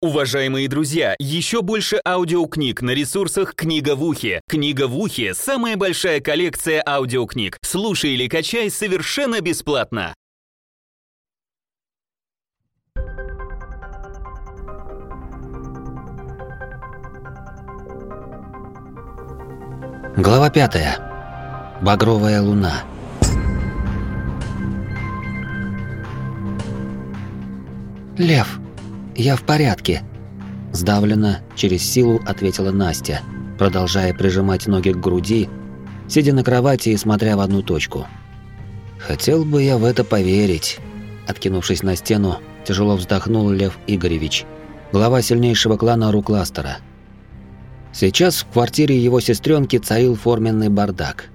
Уважаемые друзья, еще больше аудиокниг на ресурсах «Книга в ухе». «Книга в ухе» — самая большая коллекция аудиокниг. Слушай или качай совершенно бесплатно. Глава пятая. Багровая луна. Лев, я в порядке. Сдавленно, через силу ответила Настя, продолжая прижимать ноги к груди, сидя на кровати и смотря в одну точку. Хотел бы я в это поверить. Откинувшись на стену, тяжело вздохнул Лев Игоревич, глава сильнейшего клана Рукластера. Сейчас в квартире его сестренки царил форменный бардак.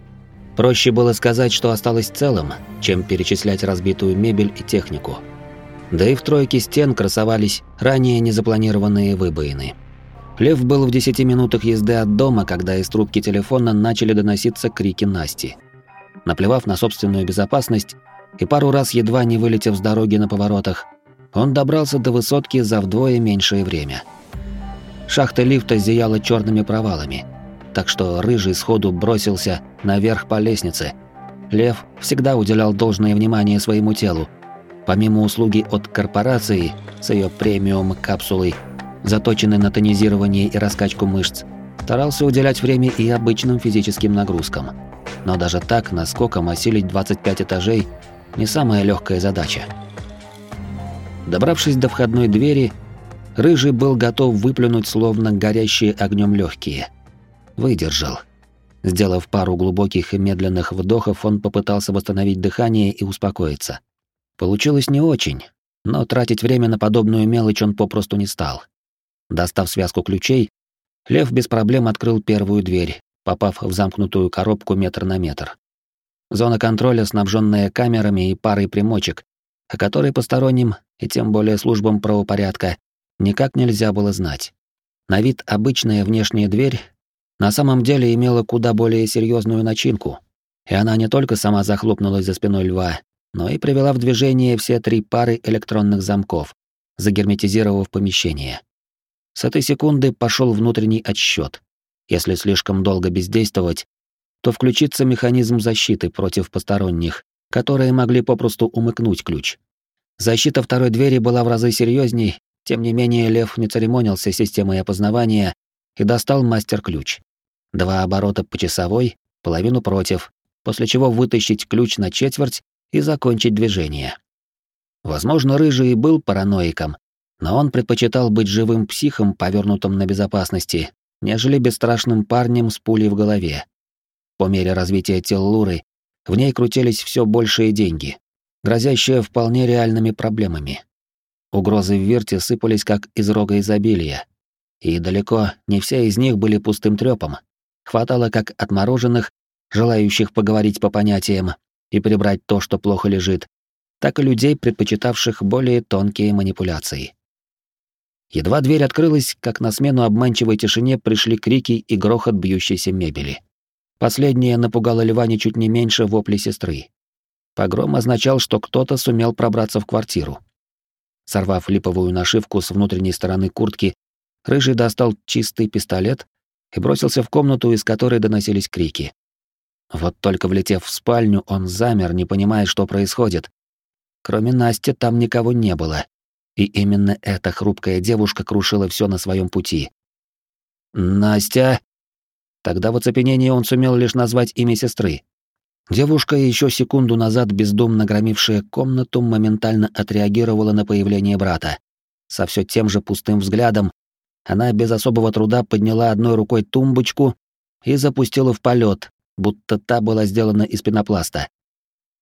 Проще было сказать, что осталось целым, чем перечислять разбитую мебель и технику. Да и в тройке стен красовались ранее незапланированные выбоины. Лев был в 10 минутах езды от дома, когда из трубки телефона начали доноситься крики Насти. Наплевав на собственную безопасность и пару раз едва не вылетев с дороги на поворотах, он добрался до высотки за вдвое меньшее время. Шахта лифта зияла черными провалами, так что рыжий сходу бросился наверх по лестнице. Лев всегда уделял должное внимание своему телу. Помимо услуги от корпорации с ее премиум-капсулой, заточенной на тонизирование и раскачку мышц, старался уделять время и обычным физическим нагрузкам. Но даже так наскоком осилить 25 этажей не самая легкая задача. Добравшись до входной двери, Рыжий был готов выплюнуть словно горящие огнем легкие. Выдержал. Сделав пару глубоких и медленных вдохов, он попытался восстановить дыхание и успокоиться. Получилось не очень, но тратить время на подобную мелочь он попросту не стал. Достав связку ключей, Лев без проблем открыл первую дверь, попав в замкнутую коробку метр на метр. Зона контроля, снабженная камерами и парой примочек, о которой посторонним, и тем более службам правопорядка, никак нельзя было знать. На вид обычная внешняя дверь на самом деле имела куда более серьезную начинку, и она не только сама захлопнулась за спиной льва, но и привела в движение все три пары электронных замков, загерметизировав помещение. С этой секунды пошел внутренний отсчет. Если слишком долго бездействовать, то включится механизм защиты против посторонних, которые могли попросту умыкнуть ключ. Защита второй двери была в разы серьезней тем не менее, Лев не церемонился системой опознавания и достал мастер-ключ. Два оборота по часовой, половину против, после чего вытащить ключ на четверть и закончить движение. Возможно, Рыжий был параноиком, но он предпочитал быть живым психом, повернутым на безопасности, нежели бесстрашным парнем с пулей в голове. По мере развития тел Луры в ней крутились все большие деньги, грозящие вполне реальными проблемами. Угрозы в Вирте сыпались как из рога изобилия. И далеко не все из них были пустым трёпом. Хватало как отмороженных, желающих поговорить по понятиям и прибрать то, что плохо лежит, так и людей, предпочитавших более тонкие манипуляции. Едва дверь открылась, как на смену обманчивой тишине пришли крики и грохот бьющейся мебели. Последнее напугало Льва чуть не меньше вопли сестры. Погром означал, что кто-то сумел пробраться в квартиру. Сорвав липовую нашивку с внутренней стороны куртки, Рыжий достал чистый пистолет и бросился в комнату, из которой доносились крики. Вот только влетев в спальню, он замер, не понимая, что происходит. Кроме Насти там никого не было. И именно эта хрупкая девушка крушила все на своем пути. «Настя!» Тогда в оцепенении он сумел лишь назвать имя сестры. Девушка, еще секунду назад бездумно громившая комнату, моментально отреагировала на появление брата. Со все тем же пустым взглядом она без особого труда подняла одной рукой тумбочку и запустила в полет, будто та была сделана из пенопласта.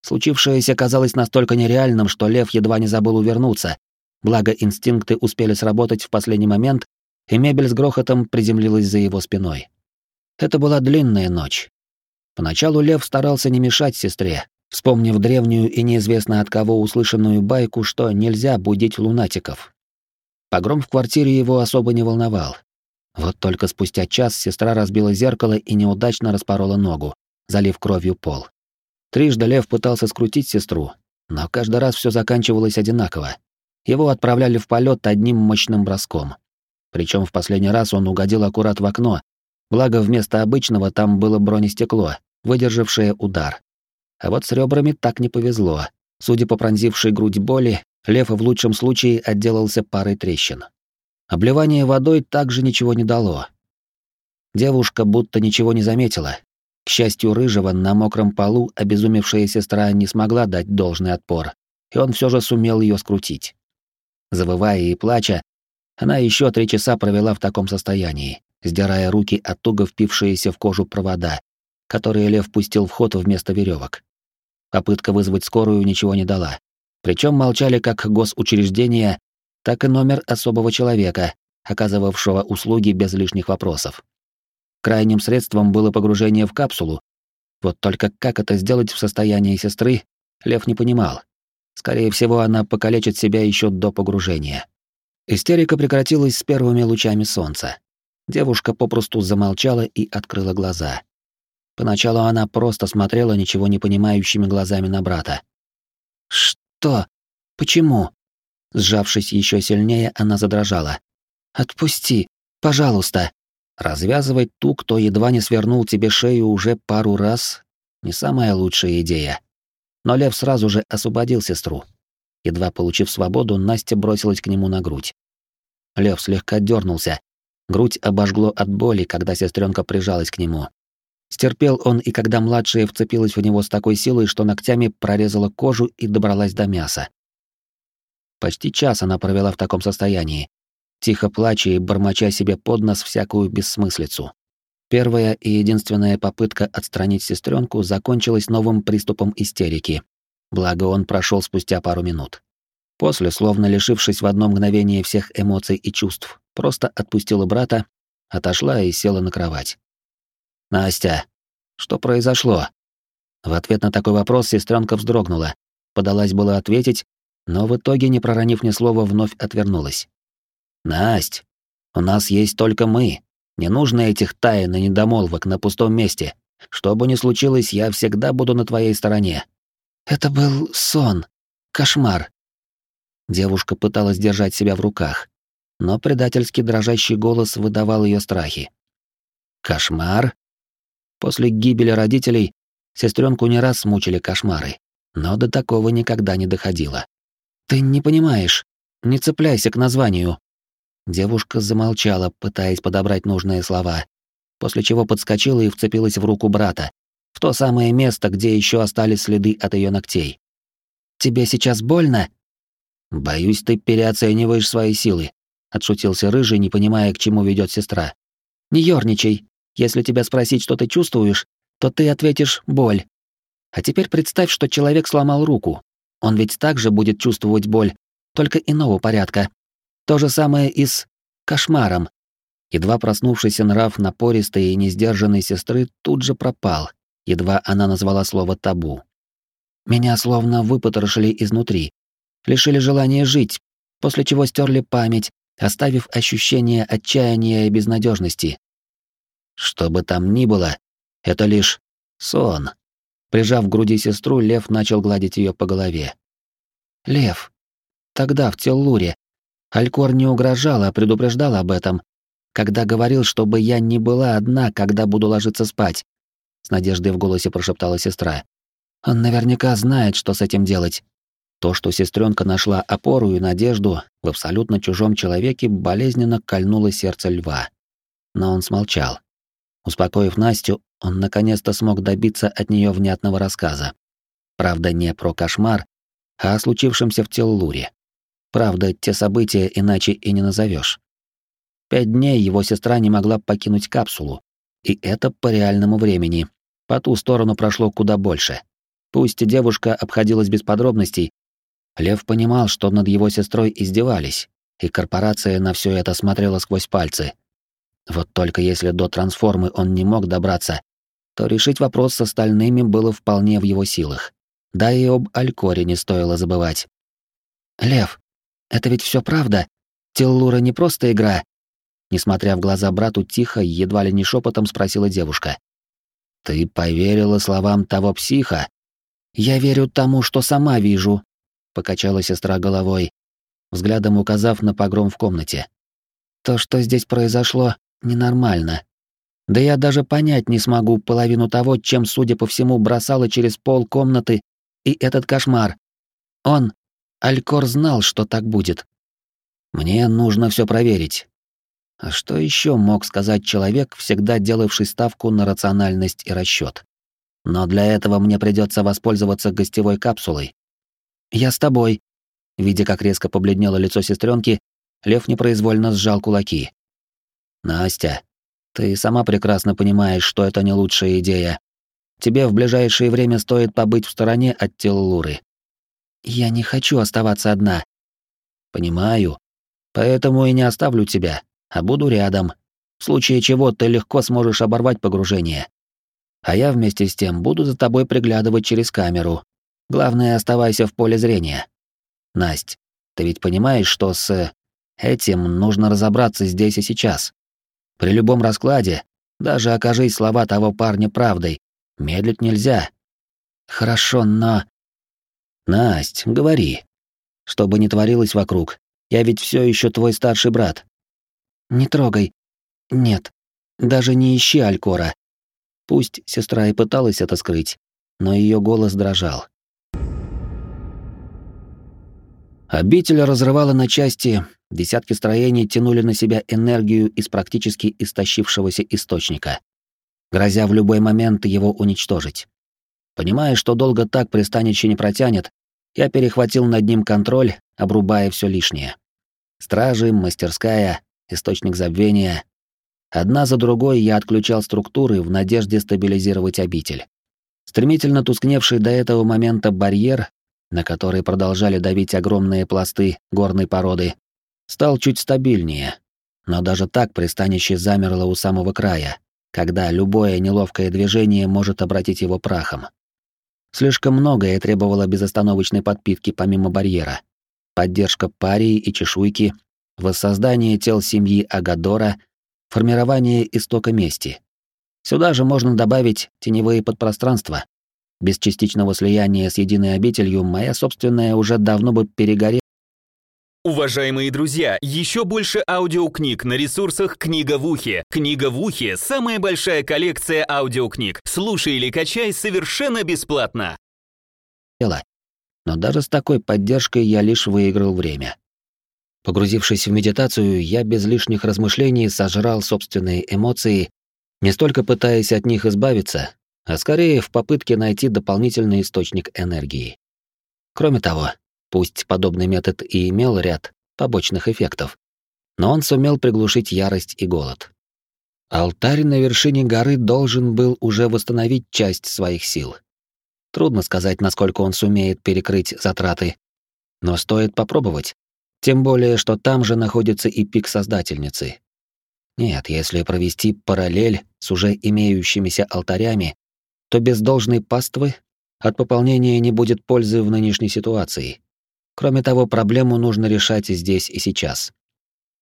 Случившееся казалось настолько нереальным, что лев едва не забыл увернуться, благо инстинкты успели сработать в последний момент, и мебель с грохотом приземлилась за его спиной. Это была длинная ночь, Поначалу Лев старался не мешать сестре, вспомнив древнюю и неизвестно от кого услышанную байку, что нельзя будить лунатиков. Погром в квартире его особо не волновал. Вот только спустя час сестра разбила зеркало и неудачно распорола ногу, залив кровью пол. Трижды Лев пытался скрутить сестру, но каждый раз все заканчивалось одинаково. его отправляли в полет одним мощным броском. Причем в последний раз он угодил аккурат в окно, благо вместо обычного там было бронестекло, выдержавшее удар. А вот с ребрами так не повезло. Судя по пронзившей грудь боли, Лев в лучшем случае отделался парой трещин. Обливание водой также ничего не дало. Девушка будто ничего не заметила. К счастью, Рыжего на мокром полу обезумевшая сестра не смогла дать должный отпор, и он все же сумел ее скрутить. Завывая и плача, она еще три часа провела в таком состоянии, сдирая руки от туго впившиеся в кожу провода, которые Лев пустил в ход вместо веревок. Попытка вызвать скорую ничего не дала. Причем молчали как госучреждения, так и номер особого человека, оказывавшего услуги без лишних вопросов. Крайним средством было погружение в капсулу. Вот только как это сделать в состоянии сестры, Лев не понимал. Скорее всего, она покалечит себя еще до погружения. Истерика прекратилась с первыми лучами солнца. Девушка попросту замолчала и открыла глаза. Поначалу она просто смотрела ничего не понимающими глазами на брата. «Что? Почему?» Сжавшись еще сильнее, она задрожала. «Отпусти, пожалуйста!» Развязывать ту, кто едва не свернул тебе шею уже пару раз, не самая лучшая идея. Но Лев сразу же освободил сестру. Едва получив свободу, Настя бросилась к нему на грудь. Лев слегка дернулся. Грудь обожгло от боли, когда сестренка прижалась к нему. Стерпел он и когда младшая вцепилась в него с такой силой, что ногтями прорезала кожу и добралась до мяса. Почти час она провела в таком состоянии, тихо плача и бормоча себе под нос всякую бессмыслицу. Первая и единственная попытка отстранить сестренку закончилась новым приступом истерики. Благо он прошел спустя пару минут. После, словно лишившись в одно мгновение всех эмоций и чувств, просто отпустила брата, отошла и села на кровать. «Настя, что произошло?» В ответ на такой вопрос сестренка вздрогнула, подалась было ответить, но в итоге, не проронив ни слова, вновь отвернулась. Насть, у нас есть только мы. Не нужно этих тайн и недомолвок на пустом месте. Что бы ни случилось, я всегда буду на твоей стороне. Это был сон, кошмар. Девушка пыталась держать себя в руках, но предательски дрожащий голос выдавал ее страхи. Кошмар? После гибели родителей сестренку не раз смучили кошмары, но до такого никогда не доходило. Ты не понимаешь. Не цепляйся к названию, Девушка замолчала, пытаясь подобрать нужные слова, после чего подскочила и вцепилась в руку брата, в то самое место, где еще остались следы от ее ногтей. «Тебе сейчас больно?» «Боюсь, ты переоцениваешь свои силы», — отшутился Рыжий, не понимая, к чему ведет сестра. «Не ерничай. Если тебя спросить, что ты чувствуешь, то ты ответишь «боль». А теперь представь, что человек сломал руку. Он ведь также будет чувствовать боль, только иного порядка. То же самое и с кошмаром. Едва проснувшийся нрав напористой и несдержанной сестры тут же пропал, едва она назвала слово «табу». Меня словно выпотрошили изнутри, лишили желания жить, после чего стерли память, оставив ощущение отчаяния и безнадежности. Что бы там ни было, это лишь сон. Прижав к груди сестру, Лев начал гладить ее по голове. Лев, тогда в Теллуре Алькор не угрожал, а предупреждал об этом, когда говорил, чтобы я не была одна, когда буду ложиться спать. С надеждой в голосе прошептала сестра. Он наверняка знает, что с этим делать. То, что сестренка нашла опору и надежду в абсолютно чужом человеке, болезненно кольнуло сердце льва. Но он смолчал. Успокоив Настю, он наконец-то смог добиться от нее внятного рассказа. Правда, не про кошмар, а о случившемся в Теллуре. Правда, те события иначе и не назовешь. Пять дней его сестра не могла покинуть капсулу. И это по реальному времени. По ту сторону прошло куда больше. Пусть девушка обходилась без подробностей, Лев понимал, что над его сестрой издевались, и корпорация на все это смотрела сквозь пальцы. Вот только если до трансформы он не мог добраться, то решить вопрос с остальными было вполне в его силах. Да и об Алькоре не стоило забывать. «Лев, это ведь все правда. Теллура не просто игра. Несмотря в глаза брату, тихо, едва ли не шепотом спросила девушка. Ты поверила словам того психа? Я верю тому, что сама вижу, покачала сестра головой. взглядом указав на погром в комнате. То, что здесь произошло, ненормально. Да я даже понять не смогу половину того, чем, судя по всему, бросало через пол комнаты и этот кошмар. Он, Алькор, знал, что так будет. Мне нужно все проверить. А что еще мог сказать человек, всегда делавший ставку на рациональность и расчет? Но для этого мне придется воспользоваться гостевой капсулой. Я с тобой. Видя, как резко побледнело лицо сестренки, Лев непроизвольно сжал кулаки. Настя, ты сама прекрасно понимаешь, что это не лучшая идея. Тебе в ближайшее время стоит побыть в стороне от Теллуры. Я не хочу оставаться одна. Понимаю. Поэтому и не оставлю тебя, а буду рядом. В случае чего ты легко сможешь оборвать погружение. А я вместе с тем буду за тобой приглядывать через камеру. Главное, оставайся в поле зрения. Насть, ты ведь понимаешь, что с этим нужно разобраться здесь и сейчас. При любом раскладе, даже окажись слова того парня правдой, медлить нельзя. Хорошо, но... Насть, говори. Что бы ни творилось вокруг, я ведь все еще твой старший брат. Не трогай. Нет. Даже не ищи Алькора. Пусть сестра и пыталась это скрыть, но ее голос дрожал. Обитель разрывала на части, десятки строений тянули на себя энергию из практически истощившегося источника, грозя в любой момент его уничтожить. Понимая, что долго так пристанище не протянет, я перехватил над ним контроль, обрубая все лишнее. Стражи, мастерская, источник забвения. Одна за другой я отключал структуры в надежде стабилизировать обитель. Стремительно тускневший до этого момента барьер на который продолжали давить огромные пласты горной породы, стал чуть стабильнее. Но даже так пристанище замерло у самого края, когда любое неловкое движение может обратить его прахом. Слишком многое требовало безостановочной подпитки помимо барьера. Поддержка парии и чешуйки, воссоздание тел семьи Агадора, формирование истока мести. Сюда же можно добавить теневые подпространства, без частичного слияния с единой обителью моя собственная уже давно бы перегорела. Уважаемые друзья, еще больше аудиокниг на ресурсах «Книга в ухе». «Книга в ухе» — самая большая коллекция аудиокниг. Слушай или качай совершенно бесплатно. Но даже с такой поддержкой я лишь выиграл время. Погрузившись в медитацию, я без лишних размышлений сожрал собственные эмоции, не столько пытаясь от них избавиться, а скорее в попытке найти дополнительный источник энергии. Кроме того, пусть подобный метод и имел ряд побочных эффектов, но он сумел приглушить ярость и голод. Алтарь на вершине горы должен был уже восстановить часть своих сил. Трудно сказать, насколько он сумеет перекрыть затраты, но стоит попробовать, тем более, что там же находится и пик Создательницы. Нет, если провести параллель с уже имеющимися алтарями, то без должной паствы от пополнения не будет пользы в нынешней ситуации. Кроме того, проблему нужно решать здесь и сейчас.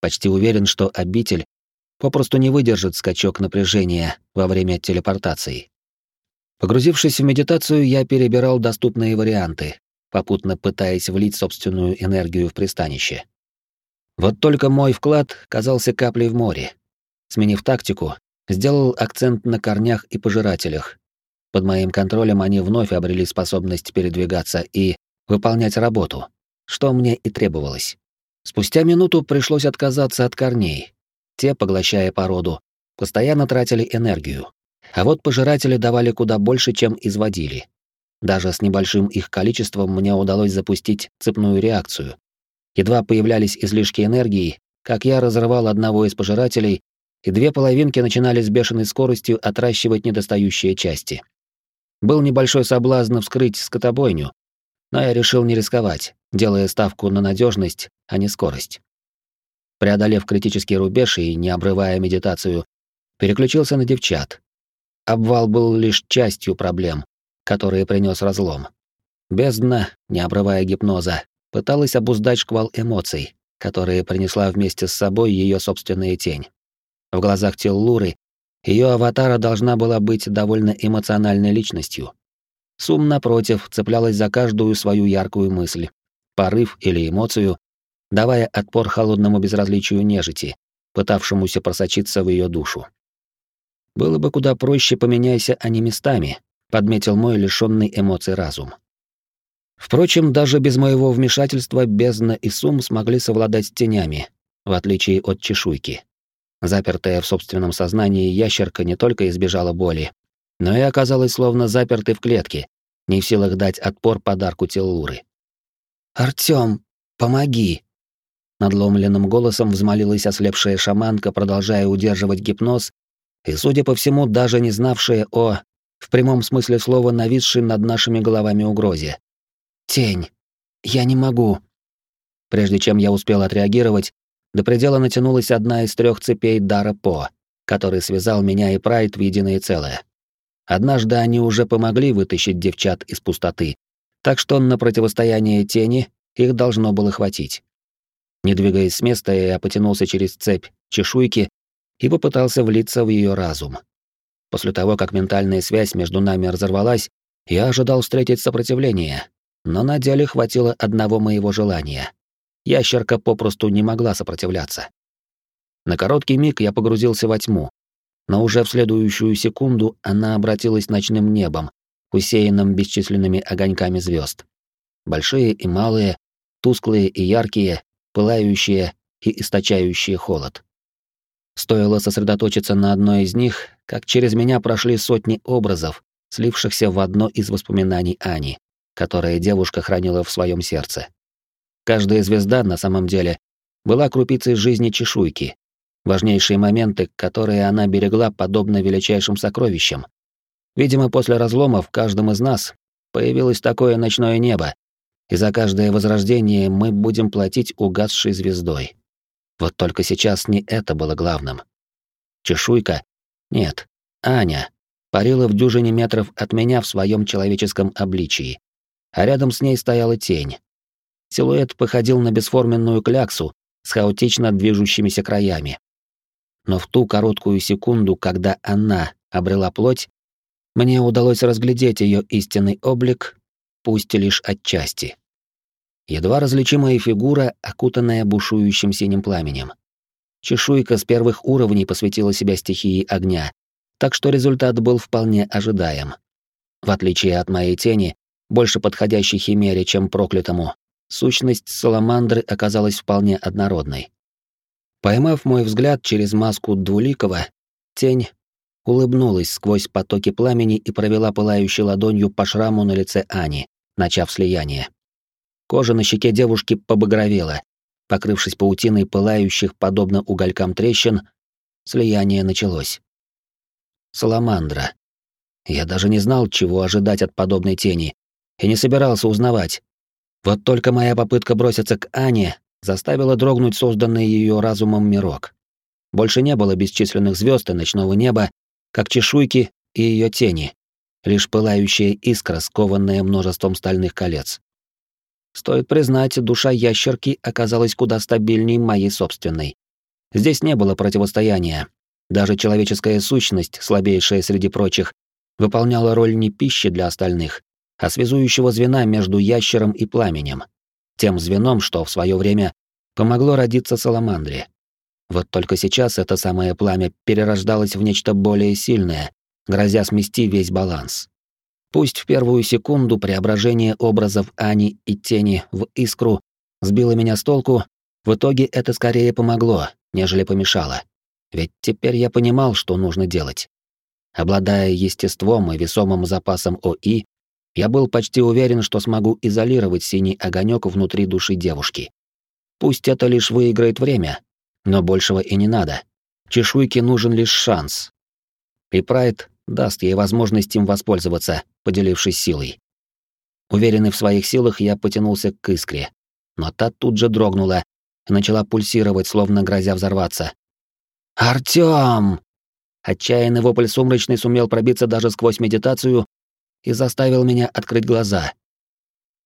Почти уверен, что обитель попросту не выдержит скачок напряжения во время телепортации. Погрузившись в медитацию, я перебирал доступные варианты, попутно пытаясь влить собственную энергию в пристанище. Вот только мой вклад казался каплей в море. Сменив тактику, сделал акцент на корнях и пожирателях, под моим контролем они вновь обрели способность передвигаться и выполнять работу, что мне и требовалось. Спустя минуту пришлось отказаться от корней. Те, поглощая породу, постоянно тратили энергию. А вот пожиратели давали куда больше, чем изводили. Даже с небольшим их количеством мне удалось запустить цепную реакцию. Едва появлялись излишки энергии, как я разрывал одного из пожирателей, и две половинки начинали с бешеной скоростью отращивать недостающие части. Был небольшой соблазн вскрыть скотобойню, но я решил не рисковать, делая ставку на надежность, а не скорость. Преодолев критический рубеж и не обрывая медитацию, переключился на девчат. Обвал был лишь частью проблем, которые принес разлом. Бездна, не обрывая гипноза, пыталась обуздать шквал эмоций, которые принесла вместе с собой ее собственная тень. В глазах Теллуры ее аватара должна была быть довольно эмоциональной личностью. Сум, напротив, цеплялась за каждую свою яркую мысль, порыв или эмоцию, давая отпор холодному безразличию нежити, пытавшемуся просочиться в ее душу. Было бы куда проще, поменяйся они местами, подметил мой лишённый эмоций разум. Впрочем, даже без моего вмешательства бездна и сум смогли совладать с тенями, в отличие от чешуйки. Запертая в собственном сознании ящерка не только избежала боли, но и оказалась словно запертой в клетке, не в силах дать отпор подарку Теллуры. «Артём, помоги!» Надломленным голосом взмолилась ослепшая шаманка, продолжая удерживать гипноз, и, судя по всему, даже не знавшая о, в прямом смысле слова, нависшей над нашими головами угрозе. «Тень! Я не могу!» Прежде чем я успел отреагировать, до предела натянулась одна из трех цепей дара По, который связал меня и Прайд в единое целое. Однажды они уже помогли вытащить девчат из пустоты, так что на противостояние тени их должно было хватить. Не двигаясь с места, я потянулся через цепь чешуйки и попытался влиться в ее разум. После того, как ментальная связь между нами разорвалась, я ожидал встретить сопротивление, но на деле хватило одного моего желания. Ящерка попросту не могла сопротивляться. На короткий миг я погрузился во тьму, но уже в следующую секунду она обратилась ночным небом, усеянным бесчисленными огоньками звезд. Большие и малые, тусклые и яркие, пылающие и источающие холод. Стоило сосредоточиться на одной из них, как через меня прошли сотни образов, слившихся в одно из воспоминаний Ани, которое девушка хранила в своем сердце. Каждая звезда, на самом деле, была крупицей жизни чешуйки, важнейшие моменты, которые она берегла подобно величайшим сокровищам. Видимо, после разлома в каждом из нас появилось такое ночное небо, и за каждое возрождение мы будем платить угасшей звездой. Вот только сейчас не это было главным. Чешуйка? Нет, Аня парила в дюжине метров от меня в своем человеческом обличии, а рядом с ней стояла тень. Силуэт походил на бесформенную кляксу с хаотично движущимися краями. Но в ту короткую секунду, когда она обрела плоть, мне удалось разглядеть ее истинный облик, пусть и лишь отчасти. Едва различимая фигура, окутанная бушующим синим пламенем. Чешуйка с первых уровней посвятила себя стихии огня, так что результат был вполне ожидаем. В отличие от моей тени, больше подходящей химере, чем проклятому, сущность саламандры оказалась вполне однородной. Поймав мой взгляд через маску двуликого, тень улыбнулась сквозь потоки пламени и провела пылающей ладонью по шраму на лице Ани, начав слияние. Кожа на щеке девушки побагровела. Покрывшись паутиной пылающих, подобно уголькам трещин, слияние началось. Саламандра. Я даже не знал, чего ожидать от подобной тени, и не собирался узнавать. Вот только моя попытка броситься к Ане заставила дрогнуть созданный ее разумом мирок. Больше не было бесчисленных звезд и ночного неба, как чешуйки и ее тени, лишь пылающая искра, скованная множеством стальных колец. Стоит признать, душа ящерки оказалась куда стабильнее моей собственной. Здесь не было противостояния. Даже человеческая сущность, слабейшая среди прочих, выполняла роль не пищи для остальных, а связующего звена между ящером и пламенем. Тем звеном, что в свое время помогло родиться Саламандре. Вот только сейчас это самое пламя перерождалось в нечто более сильное, грозя смести весь баланс. Пусть в первую секунду преображение образов Ани и тени в искру сбило меня с толку, в итоге это скорее помогло, нежели помешало. Ведь теперь я понимал, что нужно делать. Обладая естеством и весомым запасом ОИ, я был почти уверен, что смогу изолировать синий огонек внутри души девушки. Пусть это лишь выиграет время, но большего и не надо. Чешуйке нужен лишь шанс. И Прайд даст ей возможность им воспользоваться, поделившись силой. Уверенный в своих силах, я потянулся к искре, но та тут же дрогнула и начала пульсировать, словно грозя взорваться. «Артём!» Отчаянный вопль сумрачный сумел пробиться даже сквозь медитацию и заставил меня открыть глаза.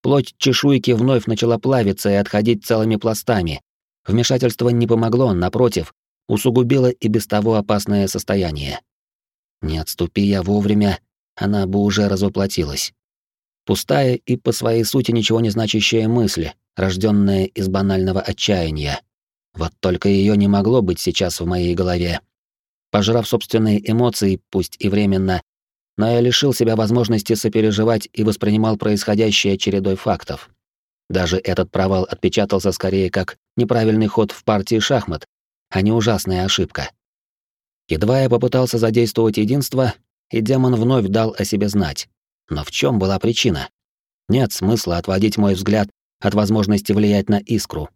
Плоть чешуйки вновь начала плавиться и отходить целыми пластами. Вмешательство не помогло, напротив, усугубило и без того опасное состояние. Не отступи я вовремя, она бы уже разоплатилась. Пустая и по своей сути ничего не значащая мысль, рожденная из банального отчаяния. Вот только ее не могло быть сейчас в моей голове. Пожрав собственные эмоции, пусть и временно, но я лишил себя возможности сопереживать и воспринимал происходящее чередой фактов. Даже этот провал отпечатался скорее как неправильный ход в партии шахмат, а не ужасная ошибка. Едва я попытался задействовать единство, и демон вновь дал о себе знать. Но в чем была причина? Нет смысла отводить мой взгляд от возможности влиять на искру.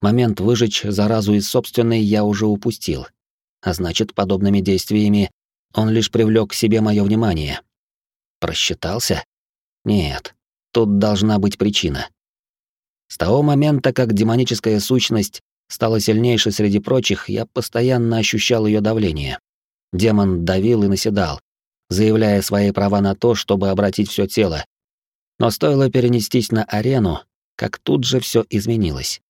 Момент выжечь заразу из собственной я уже упустил. А значит, подобными действиями он лишь привлек к себе мое внимание. Просчитался? Нет, тут должна быть причина. С того момента, как демоническая сущность стала сильнейшей среди прочих, я постоянно ощущал ее давление. Демон давил и наседал, заявляя свои права на то, чтобы обратить все тело. Но стоило перенестись на арену, как тут же все изменилось.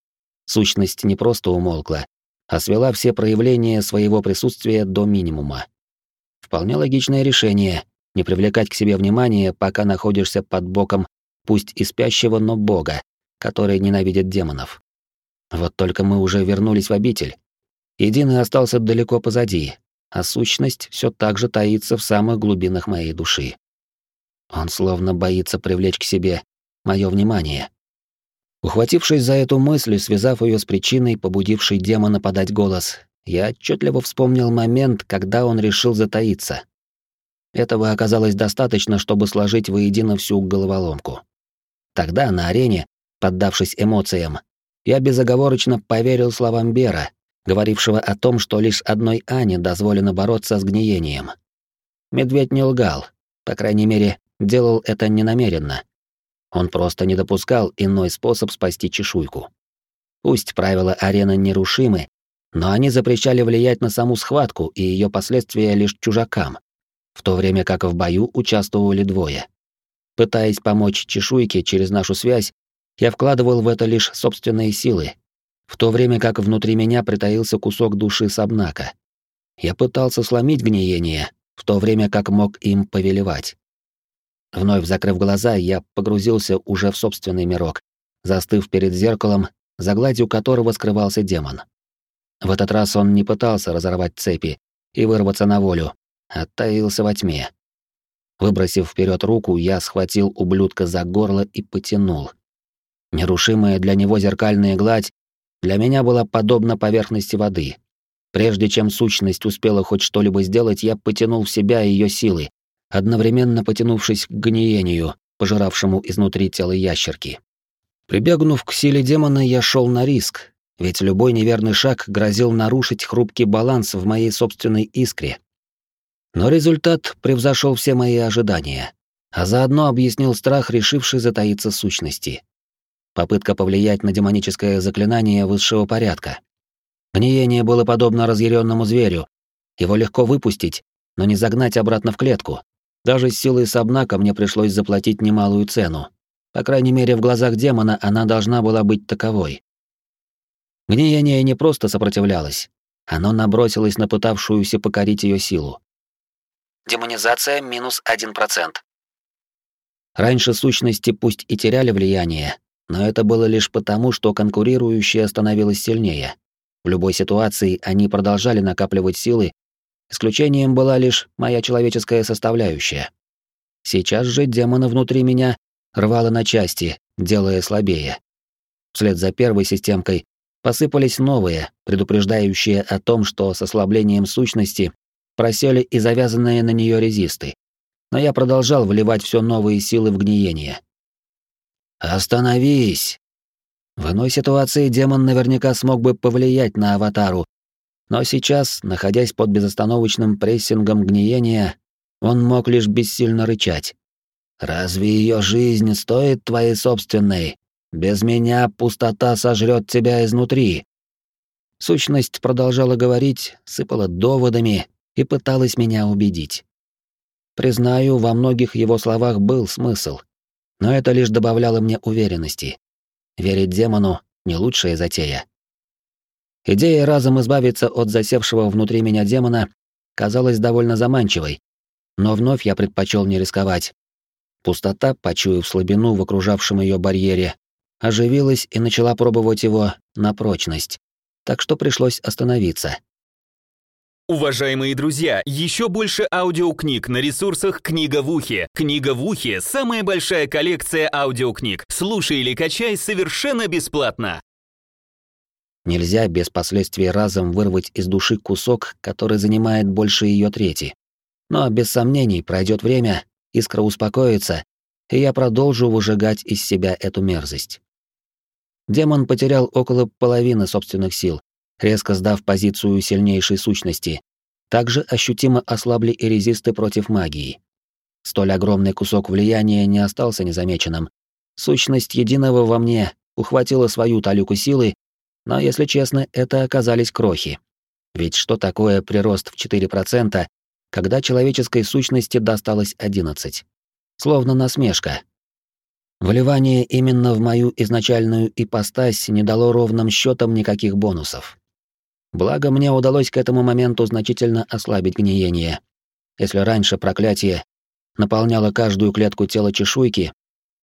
Сущность не просто умолкла, а свела все проявления своего присутствия до минимума. Вполне логичное решение — не привлекать к себе внимания, пока находишься под боком, пусть и спящего, но бога, который ненавидит демонов. Вот только мы уже вернулись в обитель. Единый остался далеко позади, а сущность все так же таится в самых глубинах моей души. Он словно боится привлечь к себе мое внимание. Ухватившись за эту мысль, связав ее с причиной, побудившей демона подать голос, я отчетливо вспомнил момент, когда он решил затаиться. Этого оказалось достаточно, чтобы сложить воедино всю головоломку. Тогда на арене, поддавшись эмоциям, я безоговорочно поверил словам Бера, говорившего о том, что лишь одной Ане дозволено бороться с гниением. Медведь не лгал, по крайней мере, делал это ненамеренно. Он просто не допускал иной способ спасти чешуйку. Пусть правила арены нерушимы, но они запрещали влиять на саму схватку и ее последствия лишь чужакам, в то время как в бою участвовали двое. Пытаясь помочь чешуйке через нашу связь, я вкладывал в это лишь собственные силы, в то время как внутри меня притаился кусок души Сабнака. Я пытался сломить гниение, в то время как мог им повелевать. Вновь закрыв глаза, я погрузился уже в собственный мирок, застыв перед зеркалом, за гладью которого скрывался демон. В этот раз он не пытался разорвать цепи и вырваться на волю, а таился во тьме. Выбросив вперед руку, я схватил ублюдка за горло и потянул. Нерушимая для него зеркальная гладь для меня была подобна поверхности воды. Прежде чем сущность успела хоть что-либо сделать, я потянул в себя ее силы, одновременно потянувшись к гниению, пожиравшему изнутри тело ящерки. Прибегнув к силе демона, я шел на риск, ведь любой неверный шаг грозил нарушить хрупкий баланс в моей собственной искре. Но результат превзошел все мои ожидания, а заодно объяснил страх, решивший затаиться сущности. Попытка повлиять на демоническое заклинание высшего порядка. Гниение было подобно разъяренному зверю. Его легко выпустить, но не загнать обратно в клетку. Даже с силой Сабнака мне пришлось заплатить немалую цену. По крайней мере, в глазах демона она должна была быть таковой. Гниение не просто сопротивлялось. Оно набросилось на пытавшуюся покорить ее силу. Демонизация минус 1%. Раньше сущности пусть и теряли влияние, но это было лишь потому, что конкурирующая становилась сильнее. В любой ситуации они продолжали накапливать силы, исключением была лишь моя человеческая составляющая. Сейчас же демона внутри меня рвало на части, делая слабее. Вслед за первой системкой посыпались новые, предупреждающие о том, что с ослаблением сущности просели и завязанные на нее резисты. Но я продолжал вливать все новые силы в гниение. «Остановись!» В иной ситуации демон наверняка смог бы повлиять на аватару, но сейчас, находясь под безостановочным прессингом гниения, он мог лишь бессильно рычать. «Разве ее жизнь стоит твоей собственной? Без меня пустота сожрет тебя изнутри». Сущность продолжала говорить, сыпала доводами и пыталась меня убедить. Признаю, во многих его словах был смысл — но это лишь добавляло мне уверенности. Верить демону — не лучшая затея. Идея разом избавиться от засевшего внутри меня демона казалась довольно заманчивой, но вновь я предпочел не рисковать. Пустота, почуяв слабину в окружавшем ее барьере, оживилась и начала пробовать его на прочность, так что пришлось остановиться. Уважаемые друзья, еще больше аудиокниг на ресурсах «Книга в ухе». «Книга в ухе» — самая большая коллекция аудиокниг. Слушай или качай совершенно бесплатно. Нельзя без последствий разом вырвать из души кусок, который занимает больше ее трети. Но без сомнений пройдет время, искра успокоится, и я продолжу выжигать из себя эту мерзость. Демон потерял около половины собственных сил, резко сдав позицию сильнейшей сущности. Также ощутимо ослабли и резисты против магии. Столь огромный кусок влияния не остался незамеченным. Сущность единого во мне ухватила свою талику силы но, если честно, это оказались крохи. Ведь что такое прирост в 4%, когда человеческой сущности досталось 11? Словно насмешка. Вливание именно в мою изначальную ипостась не дало ровным счетом никаких бонусов. Благо, мне удалось к этому моменту значительно ослабить гниение. Если раньше проклятие наполняло каждую клетку тела чешуйки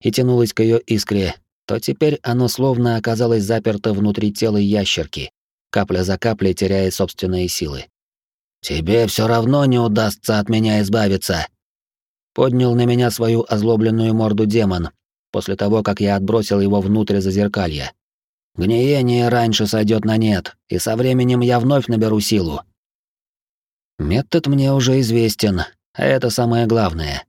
и тянулось к ее искре, то теперь оно словно оказалось заперто внутри тела ящерки, капля за каплей теряя собственные силы. «Тебе все равно не удастся от меня избавиться!» Поднял на меня свою озлобленную морду демон, после того, как я отбросил его внутрь зазеркалья. Гниение раньше сойдет на нет, и со временем я вновь наберу силу. Метод мне уже известен, а это самое главное.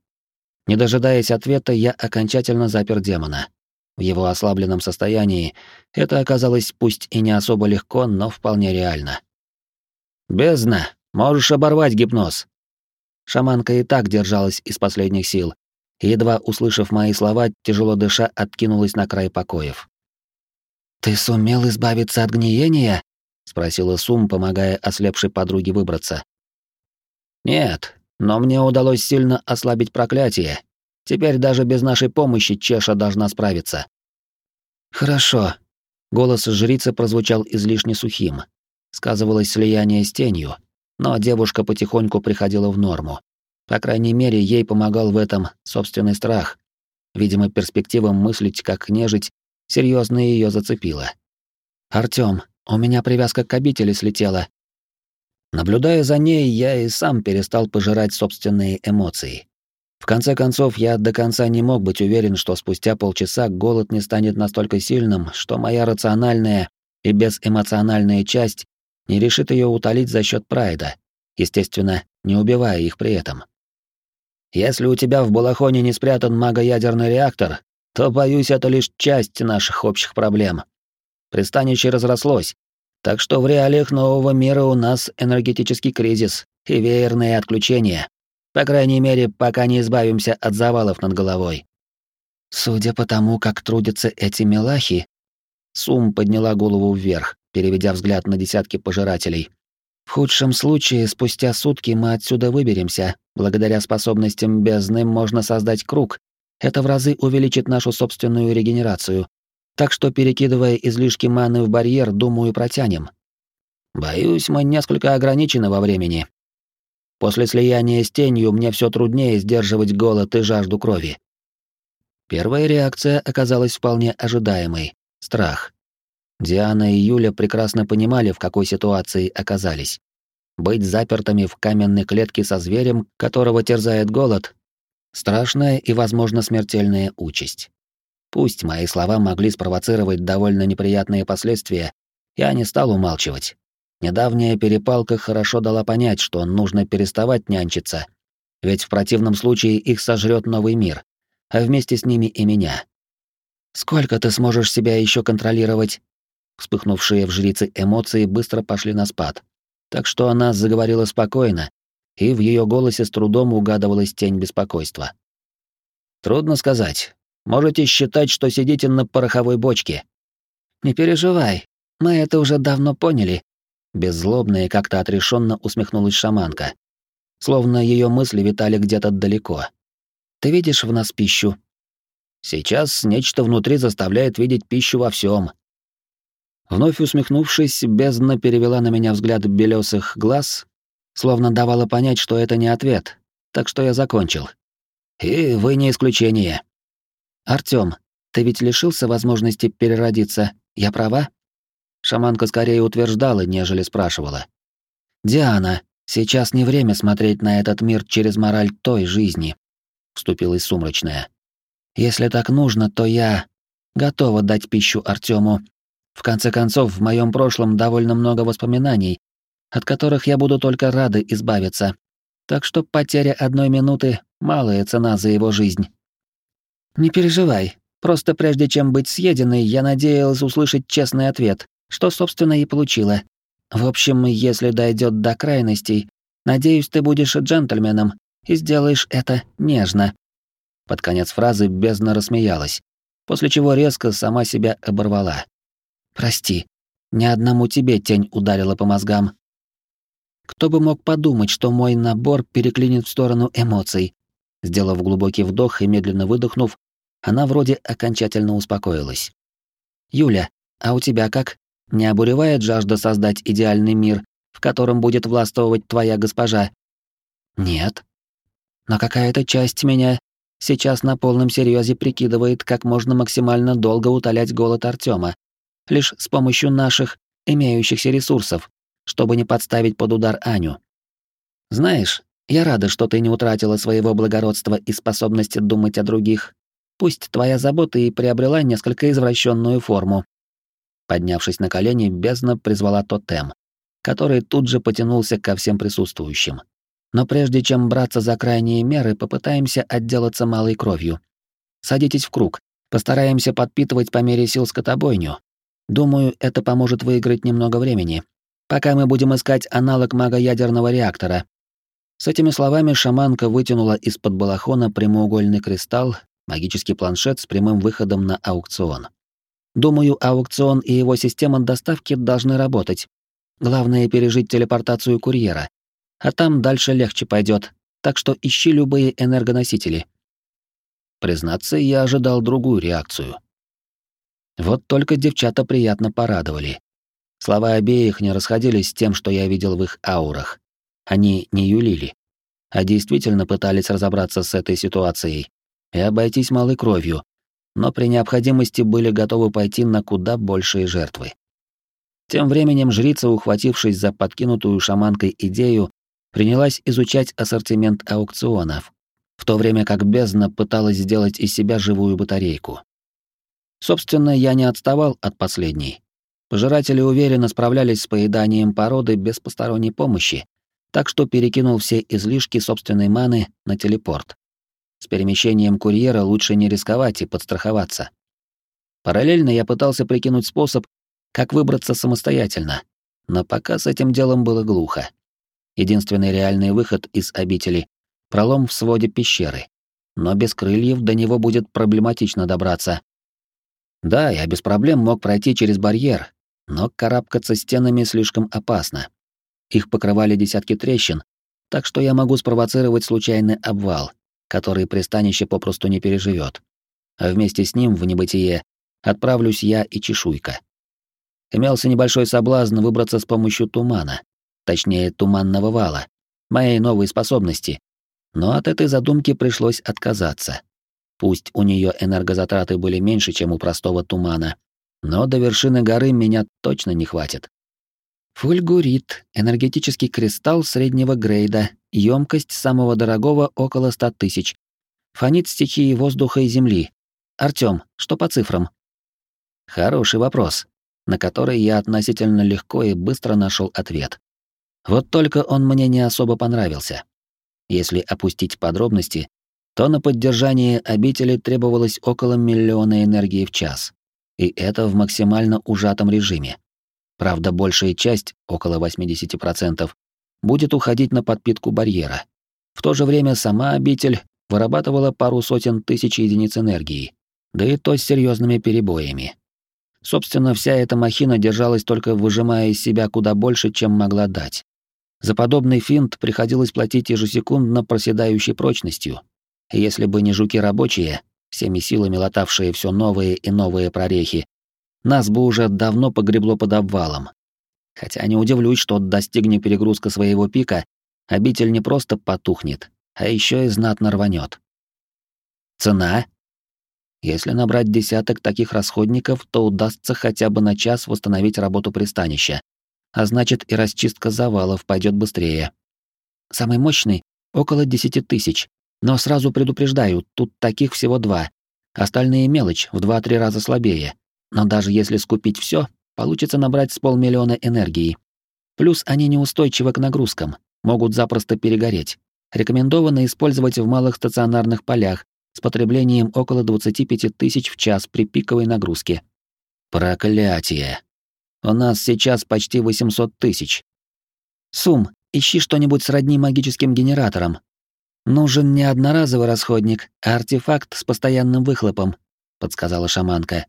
Не дожидаясь ответа, я окончательно запер демона. В его ослабленном состоянии это оказалось пусть и не особо легко, но вполне реально. «Бездна, можешь оборвать гипноз!» Шаманка и так держалась из последних сил, едва услышав мои слова, тяжело дыша, откинулась на край покоев. «Ты сумел избавиться от гниения?» — спросила Сум, помогая ослепшей подруге выбраться. «Нет, но мне удалось сильно ослабить проклятие, Теперь даже без нашей помощи Чеша должна справиться. Хорошо. Голос жрицы прозвучал излишне сухим. Сказывалось слияние с тенью, но девушка потихоньку приходила в норму. По крайней мере, ей помогал в этом собственный страх. Видимо, перспектива мыслить как нежить серьезно ее зацепила. Артём, у меня привязка к обители слетела. Наблюдая за ней, я и сам перестал пожирать собственные эмоции. В конце концов, я до конца не мог быть уверен, что спустя полчаса голод не станет настолько сильным, что моя рациональная и безэмоциональная часть не решит ее утолить за счет прайда, естественно, не убивая их при этом. Если у тебя в Балахоне не спрятан магоядерный реактор, то, боюсь, это лишь часть наших общих проблем. Пристанище разрослось, так что в реалиях нового мира у нас энергетический кризис и веерные отключения. По крайней мере, пока не избавимся от завалов над головой. Судя по тому, как трудятся эти мелахи, Сум подняла голову вверх, переведя взгляд на десятки пожирателей. В худшем случае, спустя сутки мы отсюда выберемся. Благодаря способностям бездны можно создать круг. Это в разы увеличит нашу собственную регенерацию. Так что, перекидывая излишки маны в барьер, думаю, протянем. Боюсь, мы несколько ограничены во времени, После слияния с тенью мне все труднее сдерживать голод и жажду крови. Первая реакция оказалась вполне ожидаемой — страх. Диана и Юля прекрасно понимали, в какой ситуации оказались. Быть запертыми в каменной клетке со зверем, которого терзает голод — страшная и, возможно, смертельная участь. Пусть мои слова могли спровоцировать довольно неприятные последствия, я не стал умалчивать. Недавняя перепалка хорошо дала понять, что нужно переставать нянчиться, ведь в противном случае их сожрет новый мир, а вместе с ними и меня. Сколько ты сможешь себя еще контролировать? Вспыхнувшие в жрице эмоции быстро пошли на спад, так что она заговорила спокойно, и в ее голосе с трудом угадывалась тень беспокойства. Трудно сказать. Можете считать, что сидите на пороховой бочке. Не переживай, мы это уже давно поняли Беззлобно и как-то отрешенно усмехнулась шаманка. Словно ее мысли витали где-то далеко. «Ты видишь в нас пищу?» «Сейчас нечто внутри заставляет видеть пищу во всем. Вновь усмехнувшись, бездна перевела на меня взгляд белесых глаз, словно давала понять, что это не ответ, так что я закончил. «И вы не исключение». «Артём, Ты ведь лишился возможности переродиться, я права? Шаманка скорее утверждала, нежели спрашивала. Диана, сейчас не время смотреть на этот мир через мораль той жизни, вступилась сумрачная. Если так нужно, то я готова дать пищу Артему. В конце концов, в моем прошлом довольно много воспоминаний, от которых я буду только рада избавиться. Так что потеря одной минуты — малая цена за его жизнь. Не переживай, просто прежде чем быть съеденной, я надеялась услышать честный ответ, что, собственно, и получила. В общем, если дойдет до крайностей, надеюсь, ты будешь джентльменом и сделаешь это нежно. Под конец фразы бездна рассмеялась, после чего резко сама себя оборвала. «Прости, ни одному тебе тень ударила по мозгам. Кто бы мог подумать, что мой набор переклинит в сторону эмоций?» Сделав глубокий вдох и медленно выдохнув, она вроде окончательно успокоилась. «Юля, а у тебя как? Не обуревает жажда создать идеальный мир, в котором будет властвовать твоя госпожа?» «Нет. Но какая-то часть меня сейчас на полном серьезе прикидывает, как можно максимально долго утолять голод Артема, лишь с помощью наших имеющихся ресурсов, чтобы не подставить под удар Аню. Знаешь, я рада, что ты не утратила своего благородства и способности думать о других. Пусть твоя забота и приобрела несколько извращенную форму. Поднявшись на колени, бездна призвала тотем, который тут же потянулся ко всем присутствующим. Но прежде чем браться за крайние меры, попытаемся отделаться малой кровью. Садитесь в круг, постараемся подпитывать по мере сил скотобойню. Думаю, это поможет выиграть немного времени, пока мы будем искать аналог магоядерного реактора. С этими словами шаманка вытянула из-под балахона прямоугольный кристалл, магический планшет с прямым выходом на аукцион. Думаю, аукцион и его система доставки должны работать. Главное пережить телепортацию курьера, а там дальше легче пойдет. Так что ищи любые энергоносители. Признаться, я ожидал другую реакцию. Вот только девчата приятно порадовали. Слова обеих не расходились с тем, что я видел в их аурах. Они не юлили, а действительно пытались разобраться с этой ситуацией и обойтись малой кровью, но при необходимости были готовы пойти на куда большие жертвы. Тем временем жрица, ухватившись за подкинутую шаманкой идею, принялась изучать ассортимент аукционов, в то время как бездна пыталась сделать из себя живую батарейку. Собственно, я не отставал от последней. Пожиратели уверенно справлялись с поеданием породы без посторонней помощи, так что перекинул все излишки собственной маны на телепорт. С перемещением курьера лучше не рисковать и подстраховаться. Параллельно я пытался прикинуть способ, как выбраться самостоятельно, но пока с этим делом было глухо. Единственный реальный выход из обители — пролом в своде пещеры. Но без крыльев до него будет проблематично добраться. Да, я без проблем мог пройти через барьер, но карабкаться стенами слишком опасно. Их покрывали десятки трещин, так что я могу спровоцировать случайный обвал, который пристанище попросту не переживет. А вместе с ним в небытие отправлюсь я и чешуйка. Имелся небольшой соблазн выбраться с помощью тумана, точнее туманного вала, моей новой способности. Но от этой задумки пришлось отказаться. Пусть у нее энергозатраты были меньше, чем у простого тумана, но до вершины горы меня точно не хватит. Фульгурит — энергетический кристалл среднего грейда, емкость самого дорогого около ста тысяч. Фонит стихии воздуха и земли. Артём, что по цифрам? Хороший вопрос, на который я относительно легко и быстро нашел ответ. Вот только он мне не особо понравился. Если опустить подробности, то на поддержание обители требовалось около миллиона энергии в час. И это в максимально ужатом режиме. Правда, большая часть, около 80%, будет уходить на подпитку барьера. В то же время сама обитель вырабатывала пару сотен тысяч единиц энергии, да и то с серьезными перебоями. Собственно, вся эта махина держалась только выжимая из себя куда больше, чем могла дать. За подобный финт приходилось платить ежесекундно проседающей прочностью. Если бы не жуки рабочие, всеми силами латавшие все новые и новые прорехи, нас бы уже давно погребло под обвалом. Хотя не удивлюсь, что достигнет перегрузка своего пика, обитель не просто потухнет, а еще и знатно рванет. Цена? Если набрать десяток таких расходников, то удастся хотя бы на час восстановить работу пристанища. А значит, и расчистка завалов пойдет быстрее. Самый мощный — около десяти тысяч. Но сразу предупреждаю, тут таких всего два. Остальные мелочь, в два-три раза слабее. Но даже если скупить все, получится набрать с полмиллиона энергии. Плюс они неустойчивы к нагрузкам, могут запросто перегореть. Рекомендовано использовать в малых стационарных полях с потреблением около 25 тысяч в час при пиковой нагрузке. Проклятие. У нас сейчас почти 800 тысяч. Сум, ищи что-нибудь сродни магическим генераторам. Нужен не одноразовый расходник, а артефакт с постоянным выхлопом, подсказала шаманка.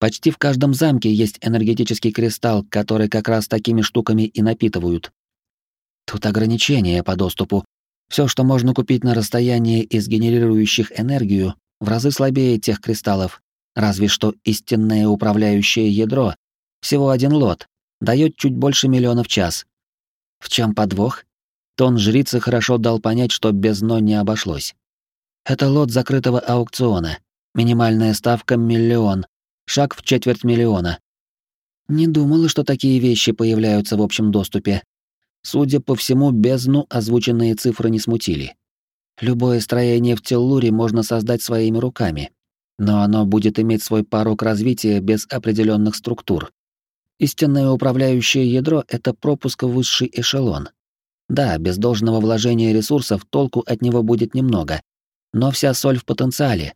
Почти в каждом замке есть энергетический кристалл, который как раз такими штуками и напитывают. Тут ограничения по доступу. Все, что можно купить на расстоянии из генерирующих энергию, в разы слабее тех кристаллов. Разве что истинное управляющее ядро, всего один лот, дает чуть больше миллиона в час. В чем подвох? Тон жрицы хорошо дал понять, что без «но» не обошлось. Это лот закрытого аукциона. Минимальная ставка — миллион, Шаг в четверть миллиона. Не думала, что такие вещи появляются в общем доступе. Судя по всему, бездну озвученные цифры не смутили. Любое строение в Теллуре можно создать своими руками, но оно будет иметь свой порог развития без определенных структур. Истинное управляющее ядро — это пропуск в высший эшелон. Да, без должного вложения ресурсов толку от него будет немного, но вся соль в потенциале,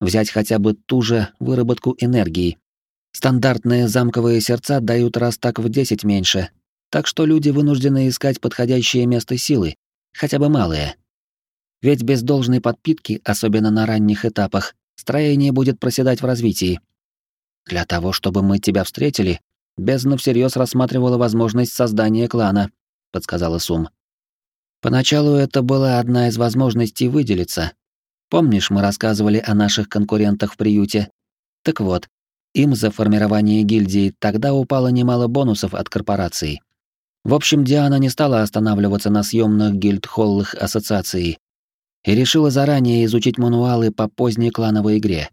Взять хотя бы ту же выработку энергии. Стандартные замковые сердца дают раз так в 10 меньше, так что люди вынуждены искать подходящее место силы, хотя бы малое. Ведь без должной подпитки, особенно на ранних этапах, строение будет проседать в развитии. Для того, чтобы мы тебя встретили, бездна всерьез рассматривала возможность создания клана, подсказала Сум. Поначалу это была одна из возможностей выделиться, Помнишь, мы рассказывали о наших конкурентах в приюте? Так вот, им за формирование гильдии тогда упало немало бонусов от корпораций. В общем, Диана не стала останавливаться на съемных гильдхоллах ассоциации и решила заранее изучить мануалы по поздней клановой игре.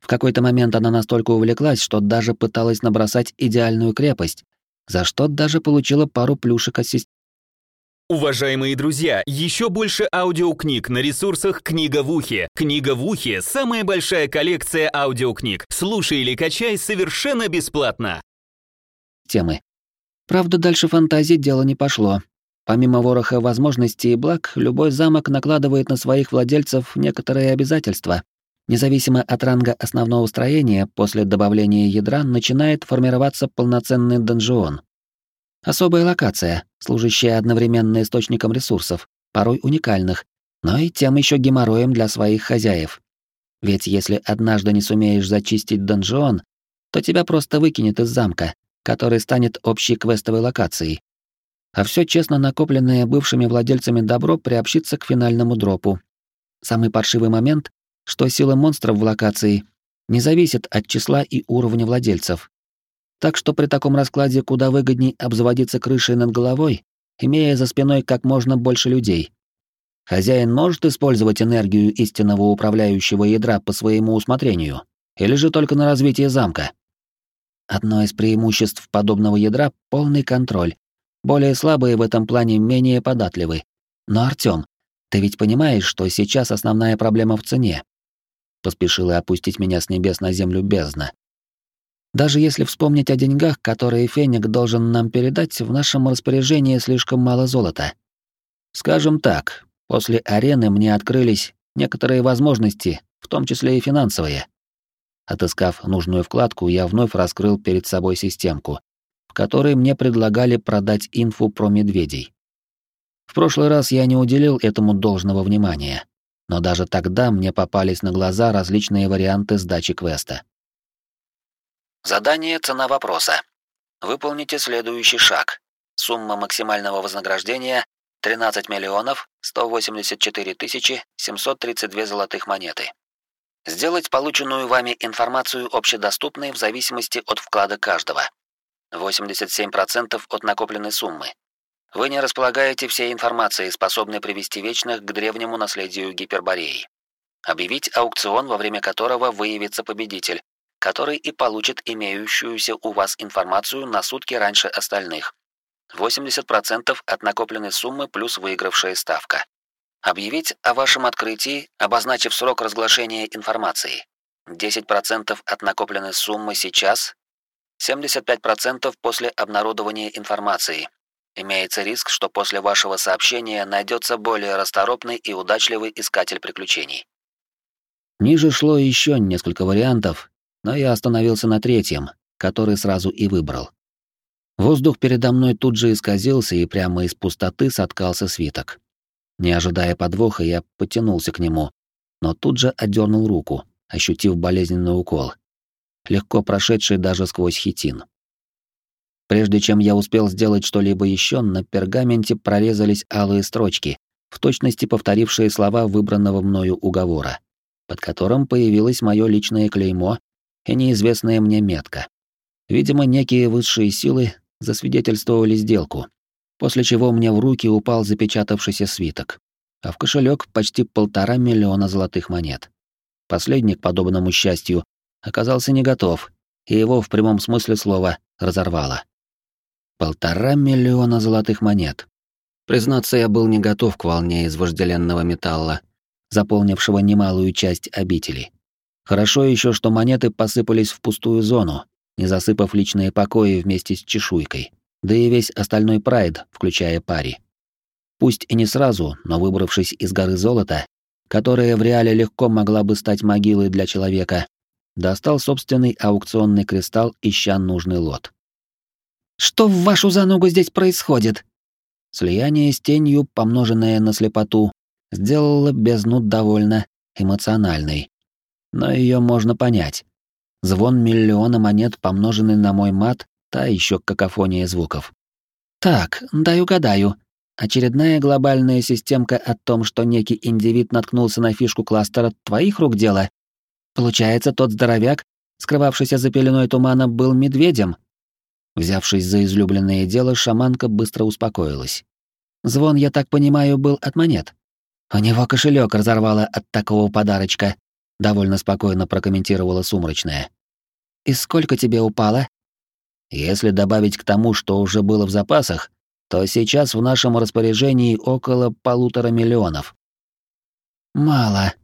В какой-то момент она настолько увлеклась, что даже пыталась набросать идеальную крепость, за что даже получила пару плюшек от системы. Уважаемые друзья, еще больше аудиокниг на ресурсах «Книга в ухе». «Книга в ухе» — самая большая коллекция аудиокниг. Слушай или качай совершенно бесплатно. Темы. Правда, дальше фантазии дело не пошло. Помимо вороха возможностей и благ, любой замок накладывает на своих владельцев некоторые обязательства. Независимо от ранга основного строения, после добавления ядра начинает формироваться полноценный донжион. Особая локация, служащая одновременно источником ресурсов, порой уникальных, но и тем еще геморроем для своих хозяев. Ведь если однажды не сумеешь зачистить донжион, то тебя просто выкинет из замка, который станет общей квестовой локацией. А все честно накопленное бывшими владельцами добро приобщится к финальному дропу. Самый паршивый момент, что сила монстров в локации не зависит от числа и уровня владельцев, так что при таком раскладе куда выгодней обзаводиться крышей над головой, имея за спиной как можно больше людей. Хозяин может использовать энергию истинного управляющего ядра по своему усмотрению, или же только на развитие замка. Одно из преимуществ подобного ядра — полный контроль. Более слабые в этом плане менее податливы. Но, Артём, ты ведь понимаешь, что сейчас основная проблема в цене. Поспешила опустить меня с небес на землю бездна. Даже если вспомнить о деньгах, которые Феник должен нам передать, в нашем распоряжении слишком мало золота. Скажем так, после арены мне открылись некоторые возможности, в том числе и финансовые. Отыскав нужную вкладку, я вновь раскрыл перед собой системку, в которой мне предлагали продать инфу про медведей. В прошлый раз я не уделил этому должного внимания, но даже тогда мне попались на глаза различные варианты сдачи квеста. Задание «Цена вопроса». Выполните следующий шаг. Сумма максимального вознаграждения 13 миллионов 184 тысячи 732 золотых монеты. Сделать полученную вами информацию общедоступной в зависимости от вклада каждого. 87% от накопленной суммы. Вы не располагаете всей информацией, способной привести вечных к древнему наследию Гипербореи. Объявить аукцион, во время которого выявится победитель, который и получит имеющуюся у вас информацию на сутки раньше остальных. 80% от накопленной суммы плюс выигравшая ставка. Объявить о вашем открытии, обозначив срок разглашения информации. 10% от накопленной суммы сейчас, 75% после обнародования информации. Имеется риск, что после вашего сообщения найдется более расторопный и удачливый искатель приключений. Ниже шло еще несколько вариантов, но я остановился на третьем, который сразу и выбрал. Воздух передо мной тут же исказился, и прямо из пустоты соткался свиток. Не ожидая подвоха, я потянулся к нему, но тут же отдернул руку, ощутив болезненный укол, легко прошедший даже сквозь хитин. Прежде чем я успел сделать что-либо еще, на пергаменте прорезались алые строчки, в точности повторившие слова выбранного мною уговора, под которым появилось мое личное клеймо и неизвестная мне метка. Видимо, некие высшие силы засвидетельствовали сделку, после чего мне в руки упал запечатавшийся свиток, а в кошелек почти полтора миллиона золотых монет. Последний, к подобному счастью, оказался не готов, и его в прямом смысле слова разорвало. Полтора миллиона золотых монет. Признаться, я был не готов к волне из вожделенного металла, заполнившего немалую часть обители. Хорошо еще, что монеты посыпались в пустую зону, не засыпав личные покои вместе с чешуйкой, да и весь остальной прайд, включая пари. Пусть и не сразу, но выбравшись из горы золота, которая в реале легко могла бы стать могилой для человека, достал собственный аукционный кристалл, ища нужный лот. «Что в вашу заногу здесь происходит?» Слияние с тенью, помноженное на слепоту, сделало бездну довольно эмоциональной. Но ее можно понять. Звон миллиона монет, помноженный на мой мат, та еще какофония звуков. Так, дай угадаю. Очередная глобальная системка о том, что некий индивид наткнулся на фишку кластера, твоих рук дело? Получается, тот здоровяк, скрывавшийся за пеленой тумана, был медведем? Взявшись за излюбленное дело, шаманка быстро успокоилась. Звон, я так понимаю, был от монет. У него кошелек разорвало от такого подарочка довольно спокойно прокомментировала сумрачная. И сколько тебе упало? Если добавить к тому, что уже было в запасах, то сейчас в нашем распоряжении около полутора миллионов. Мало.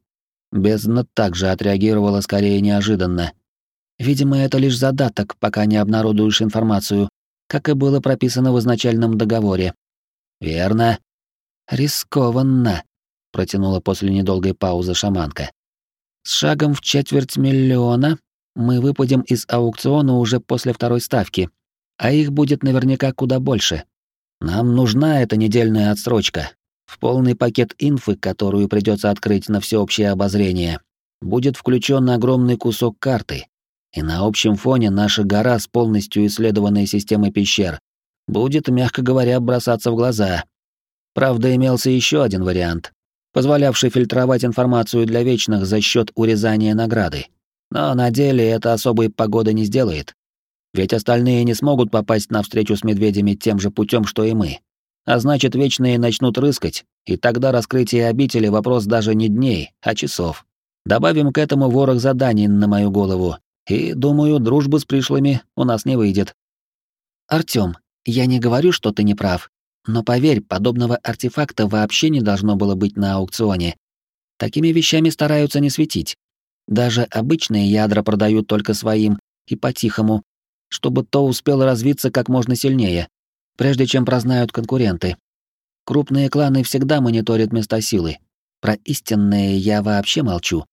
Бездна также отреагировала скорее неожиданно. Видимо, это лишь задаток, пока не обнародуешь информацию, как и было прописано в изначальном договоре. Верно. Рискованно, протянула после недолгой паузы шаманка. С шагом в четверть миллиона мы выпадем из аукциона уже после второй ставки, а их будет наверняка куда больше. Нам нужна эта недельная отсрочка. В полный пакет инфы, которую придется открыть на всеобщее обозрение, будет включен огромный кусок карты. И на общем фоне наша гора с полностью исследованной системой пещер будет, мягко говоря, бросаться в глаза. Правда, имелся еще один вариант позволявший фильтровать информацию для вечных за счет урезания награды. Но на деле это особой погоды не сделает. Ведь остальные не смогут попасть на встречу с медведями тем же путем, что и мы. А значит, вечные начнут рыскать, и тогда раскрытие обители вопрос даже не дней, а часов. Добавим к этому ворох заданий на мою голову, и, думаю, дружбы с пришлыми у нас не выйдет. Артём, я не говорю, что ты не прав. Но поверь, подобного артефакта вообще не должно было быть на аукционе. Такими вещами стараются не светить. Даже обычные ядра продают только своим и по-тихому, чтобы то успело развиться как можно сильнее, прежде чем прознают конкуренты. Крупные кланы всегда мониторят места силы. Про истинные я вообще молчу.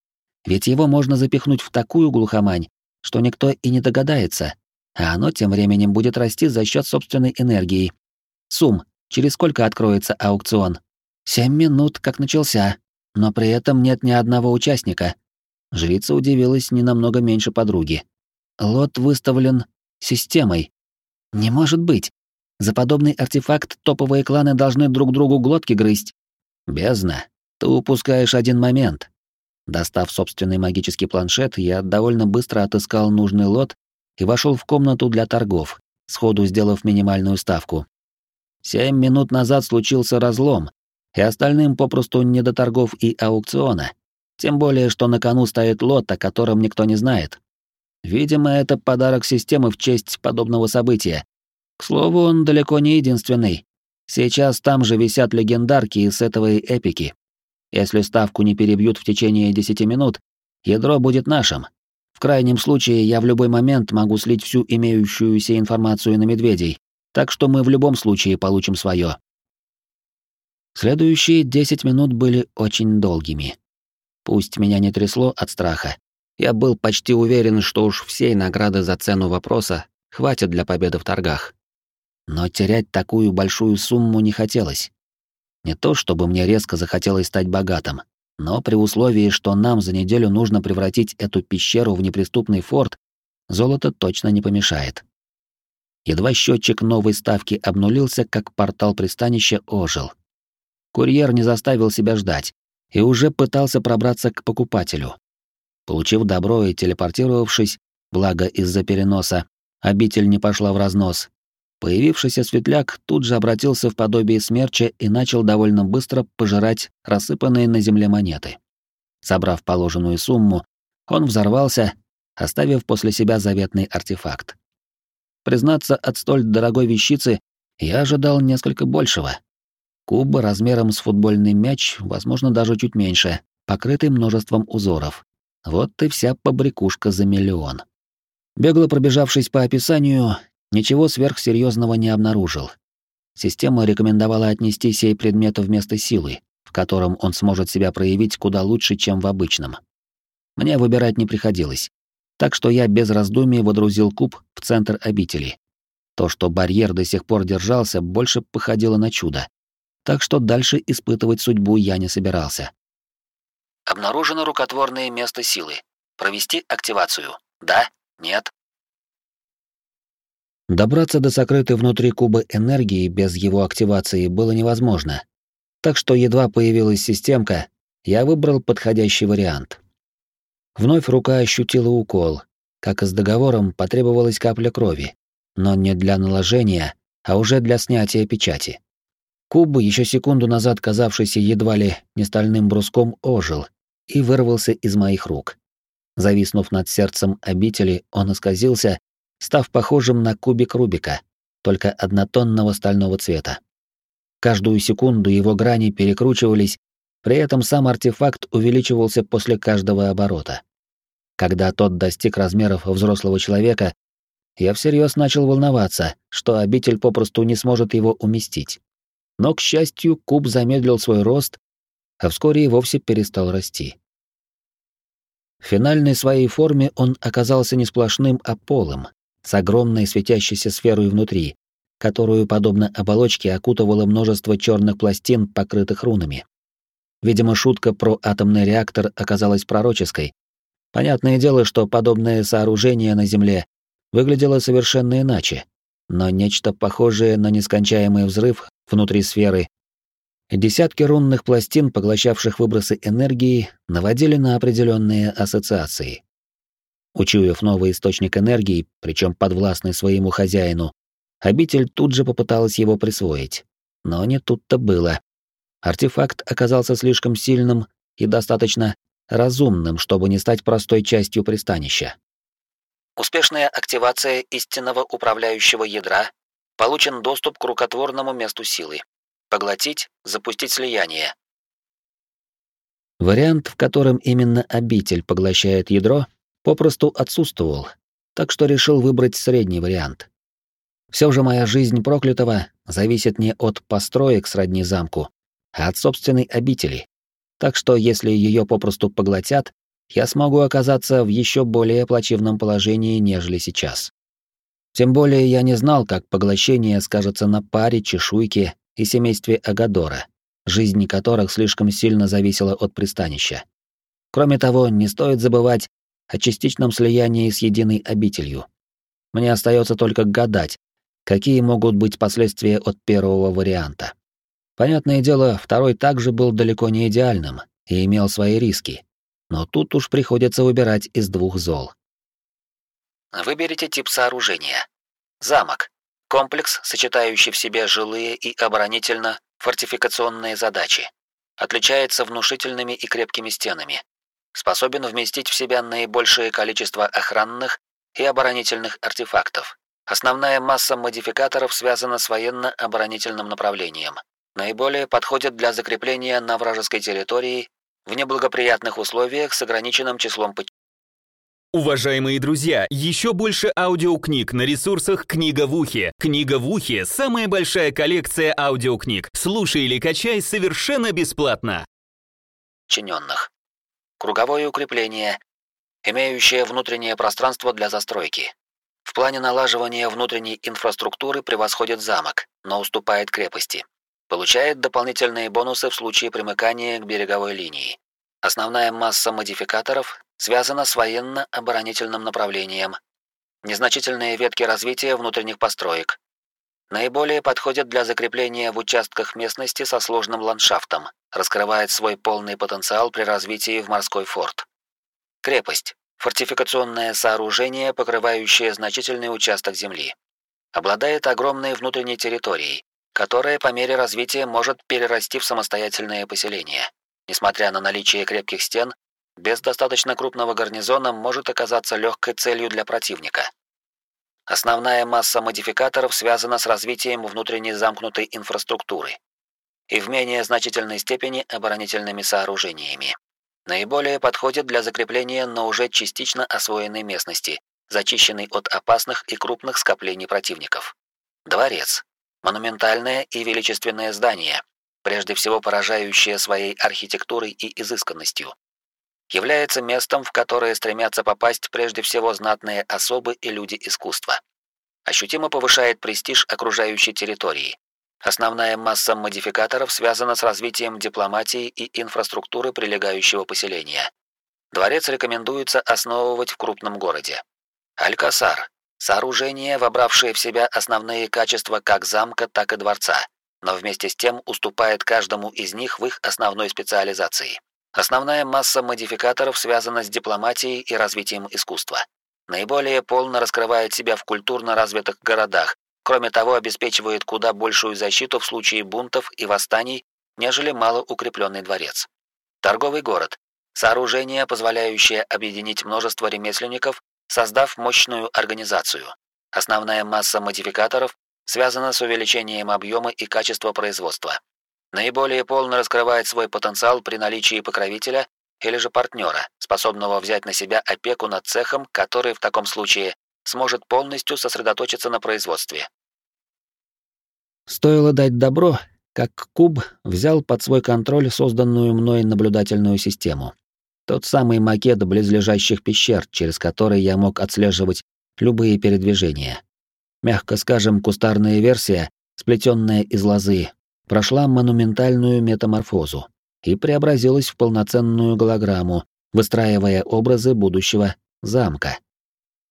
Ведь его можно запихнуть в такую глухомань, что никто и не догадается, а оно тем временем будет расти за счет собственной энергии. Сум, Через сколько откроется аукцион? Семь минут, как начался, но при этом нет ни одного участника. Жрица удивилась не намного меньше подруги. Лот выставлен системой. Не может быть. За подобный артефакт топовые кланы должны друг другу глотки грызть. Бездна, ты упускаешь один момент. Достав собственный магический планшет, я довольно быстро отыскал нужный лот и вошел в комнату для торгов, сходу сделав минимальную ставку. Семь минут назад случился разлом, и остальным попросту не до торгов и аукциона. Тем более, что на кону стоит лот, о котором никто не знает. Видимо, это подарок системы в честь подобного события. К слову, он далеко не единственный. Сейчас там же висят легендарки из этого эпики. Если ставку не перебьют в течение 10 минут, ядро будет нашим. В крайнем случае, я в любой момент могу слить всю имеющуюся информацию на медведей, так что мы в любом случае получим свое. Следующие 10 минут были очень долгими. Пусть меня не трясло от страха, я был почти уверен, что уж всей награды за цену вопроса хватит для победы в торгах. Но терять такую большую сумму не хотелось. Не то, чтобы мне резко захотелось стать богатым, но при условии, что нам за неделю нужно превратить эту пещеру в неприступный форт, золото точно не помешает. Едва счетчик новой ставки обнулился, как портал пристанища ожил. Курьер не заставил себя ждать и уже пытался пробраться к покупателю. Получив добро и телепортировавшись, благо из-за переноса, обитель не пошла в разнос. Появившийся светляк тут же обратился в подобие смерча и начал довольно быстро пожирать рассыпанные на земле монеты. Собрав положенную сумму, он взорвался, оставив после себя заветный артефакт. Признаться, от столь дорогой вещицы я ожидал несколько большего. Куб размером с футбольный мяч, возможно, даже чуть меньше, покрытый множеством узоров. Вот и вся побрякушка за миллион. Бегло пробежавшись по описанию, ничего сверхсерьезного не обнаружил. Система рекомендовала отнести сей предмет вместо силы, в котором он сможет себя проявить куда лучше, чем в обычном. Мне выбирать не приходилось, так что я без раздумий водрузил куб в центр обители. То, что барьер до сих пор держался, больше походило на чудо. Так что дальше испытывать судьбу я не собирался. Обнаружено рукотворное место силы. Провести активацию. Да? Нет? Добраться до сокрытой внутри куба энергии без его активации было невозможно. Так что едва появилась системка, я выбрал подходящий вариант. Вновь рука ощутила укол. Как и с договором, потребовалась капля крови. Но не для наложения, а уже для снятия печати. Куб, еще секунду назад казавшийся едва ли не стальным бруском, ожил и вырвался из моих рук. Зависнув над сердцем обители, он исказился, став похожим на кубик Рубика, только однотонного стального цвета. Каждую секунду его грани перекручивались, при этом сам артефакт увеличивался после каждого оборота. Когда тот достиг размеров взрослого человека, я всерьез начал волноваться, что обитель попросту не сможет его уместить. Но, к счастью, куб замедлил свой рост а вскоре и вовсе перестал расти. В финальной своей форме он оказался не сплошным, а полым, с огромной светящейся сферой внутри, которую, подобно оболочке, окутывало множество черных пластин, покрытых рунами. Видимо, шутка про атомный реактор оказалась пророческой. Понятное дело, что подобное сооружение на Земле выглядело совершенно иначе, но нечто похожее на нескончаемый взрыв внутри сферы Десятки рунных пластин, поглощавших выбросы энергии, наводили на определенные ассоциации. Учуяв новый источник энергии, причем подвластный своему хозяину, обитель тут же попыталась его присвоить. Но не тут-то было. Артефакт оказался слишком сильным и достаточно разумным, чтобы не стать простой частью пристанища. Успешная активация истинного управляющего ядра. Получен доступ к рукотворному месту силы. Поглотить, запустить слияние. Вариант, в котором именно обитель поглощает ядро, попросту отсутствовал, так что решил выбрать средний вариант. Все же моя жизнь проклятого зависит не от построек сродни замку, а от собственной обители. Так что если ее попросту поглотят, я смогу оказаться в еще более плачевном положении, нежели сейчас. Тем более я не знал, как поглощение скажется на паре, чешуйке и семействе Агадора, жизнь которых слишком сильно зависела от пристанища. Кроме того, не стоит забывать о частичном слиянии с единой обителью. Мне остается только гадать, какие могут быть последствия от первого варианта. Понятное дело, второй также был далеко не идеальным и имел свои риски. Но тут уж приходится выбирать из двух зол. Выберите тип сооружения. Замок. Комплекс, сочетающий в себе жилые и оборонительно-фортификационные задачи. Отличается внушительными и крепкими стенами, способен вместить в себя наибольшее количество охранных и оборонительных артефактов. Основная масса модификаторов связана с военно-оборонительным направлением. Наиболее подходит для закрепления на вражеской территории в неблагоприятных условиях с ограниченным числом подчиненных. Уважаемые друзья, еще больше аудиокниг на ресурсах «Книга в ухе». «Книга в ухе» — самая большая коллекция аудиокниг. Слушай или качай совершенно бесплатно. Подчиненных. Круговое укрепление, имеющее внутреннее пространство для застройки. В плане налаживания внутренней инфраструктуры превосходит замок, но уступает крепости. Получает дополнительные бонусы в случае примыкания к береговой линии. Основная масса модификаторов связана с военно-оборонительным направлением. Незначительные ветки развития внутренних построек. Наиболее подходят для закрепления в участках местности со сложным ландшафтом, раскрывает свой полный потенциал при развитии в морской форт. Крепость. Фортификационное сооружение, покрывающее значительный участок земли. Обладает огромной внутренней территорией, которая по мере развития может перерасти в самостоятельное поселение. Несмотря на наличие крепких стен, без достаточно крупного гарнизона может оказаться легкой целью для противника. Основная масса модификаторов связана с развитием внутренней замкнутой инфраструктуры и в менее значительной степени оборонительными сооружениями. Наиболее подходит для закрепления на уже частично освоенной местности, зачищенной от опасных и крупных скоплений противников. Дворец. Монументальное и величественное здание, прежде всего поражающее своей архитектурой и изысканностью. Является местом, в которое стремятся попасть прежде всего знатные особы и люди искусства. Ощутимо повышает престиж окружающей территории, Основная масса модификаторов связана с развитием дипломатии и инфраструктуры прилегающего поселения. Дворец рекомендуется основывать в крупном городе. Алькасар – сооружение, вобравшее в себя основные качества как замка, так и дворца, но вместе с тем уступает каждому из них в их основной специализации. Основная масса модификаторов связана с дипломатией и развитием искусства. Наиболее полно раскрывает себя в культурно развитых городах, Кроме того, обеспечивает куда большую защиту в случае бунтов и восстаний, нежели малоукрепленный дворец. Торговый город. Сооружение, позволяющее объединить множество ремесленников, создав мощную организацию. Основная масса модификаторов связана с увеличением объема и качества производства. Наиболее полно раскрывает свой потенциал при наличии покровителя или же партнера, способного взять на себя опеку над цехом, который в таком случае сможет полностью сосредоточиться на производстве. Стоило дать добро, как Куб взял под свой контроль созданную мной наблюдательную систему. Тот самый макет близлежащих пещер, через который я мог отслеживать любые передвижения. Мягко скажем, кустарная версия, сплетенная из лозы, прошла монументальную метаморфозу и преобразилась в полноценную голограмму, выстраивая образы будущего замка.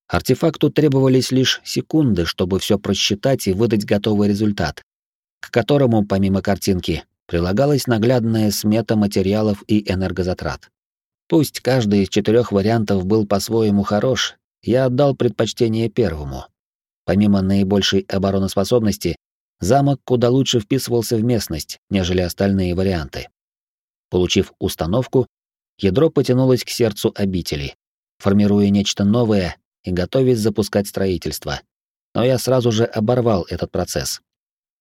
Артефакту требовались лишь секунды, чтобы все просчитать и выдать готовый результат, к которому, помимо картинки, прилагалась наглядная смета материалов и энергозатрат. Пусть каждый из четырех вариантов был по-своему хорош, я отдал предпочтение первому. Помимо наибольшей обороноспособности, замок куда лучше вписывался в местность, нежели остальные варианты. Получив установку, ядро потянулось к сердцу обители, формируя нечто новое и готовясь запускать строительство. Но я сразу же оборвал этот процесс.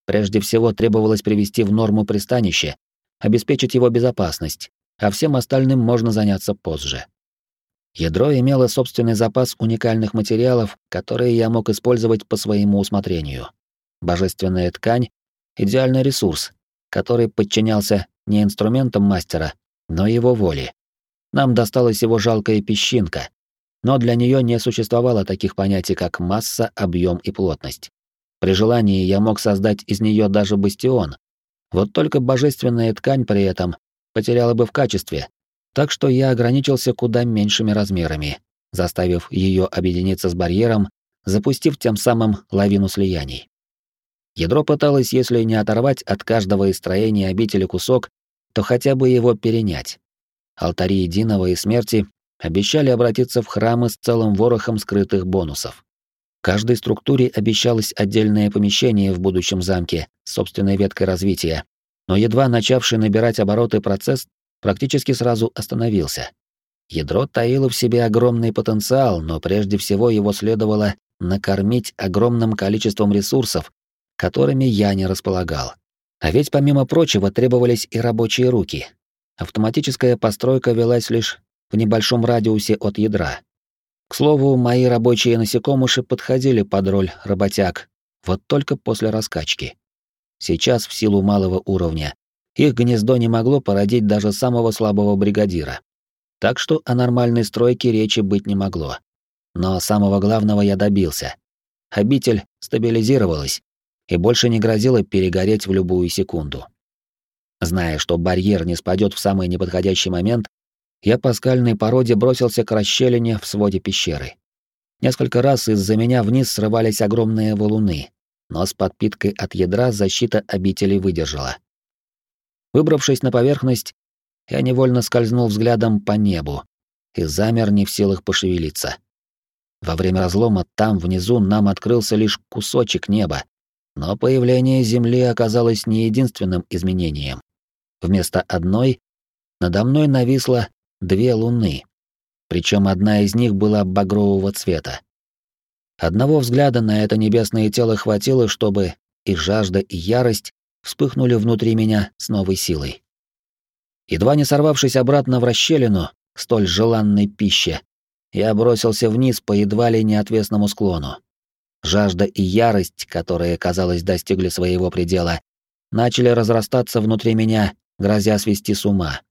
Прежде всего требовалось привести в норму пристанище, обеспечить его безопасность, а всем остальным можно заняться позже. Ядро имело собственный запас уникальных материалов, которые я мог использовать по своему усмотрению. Божественная ткань — идеальный ресурс, который подчинялся не инструментам мастера, но его воле. Нам досталась его жалкая песчинка, но для нее не существовало таких понятий, как масса, объем и плотность. При желании я мог создать из нее даже бастион. Вот только божественная ткань при этом потеряла бы в качестве, так что я ограничился куда меньшими размерами, заставив ее объединиться с барьером, запустив тем самым лавину слияний. Ядро пыталось, если не оторвать от каждого из строений обители кусок, то хотя бы его перенять. Алтари Единого и Смерти обещали обратиться в храмы с целым ворохом скрытых бонусов. Каждой структуре обещалось отдельное помещение в будущем замке с собственной веткой развития, но едва начавший набирать обороты процесс практически сразу остановился. Ядро таило в себе огромный потенциал, но прежде всего его следовало накормить огромным количеством ресурсов, которыми я не располагал. А ведь помимо прочего требовались и рабочие руки. Автоматическая постройка велась лишь в небольшом радиусе от ядра. К слову, мои рабочие насекомыши подходили под роль работяг, вот только после раскачки. Сейчас, в силу малого уровня, их гнездо не могло породить даже самого слабого бригадира. Так что о нормальной стройке речи быть не могло. Но самого главного я добился. Обитель стабилизировалась и больше не грозила перегореть в любую секунду. Зная, что барьер не спадет в самый неподходящий момент, я по скальной породе бросился к расщелине в своде пещеры. Несколько раз из-за меня вниз срывались огромные валуны, но с подпиткой от ядра защита обители выдержала. Выбравшись на поверхность, я невольно скользнул взглядом по небу и замер не в силах пошевелиться. Во время разлома там, внизу, нам открылся лишь кусочек неба, но появление Земли оказалось не единственным изменением. Вместо одной надо мной нависло две луны, причем одна из них была багрового цвета. Одного взгляда на это небесное тело хватило, чтобы и жажда, и ярость вспыхнули внутри меня с новой силой. Едва не сорвавшись обратно в расщелину, столь желанной пище, я бросился вниз по едва ли неотвесному склону. Жажда и ярость, которые, казалось, достигли своего предела, начали разрастаться внутри меня, грозя свести с ума.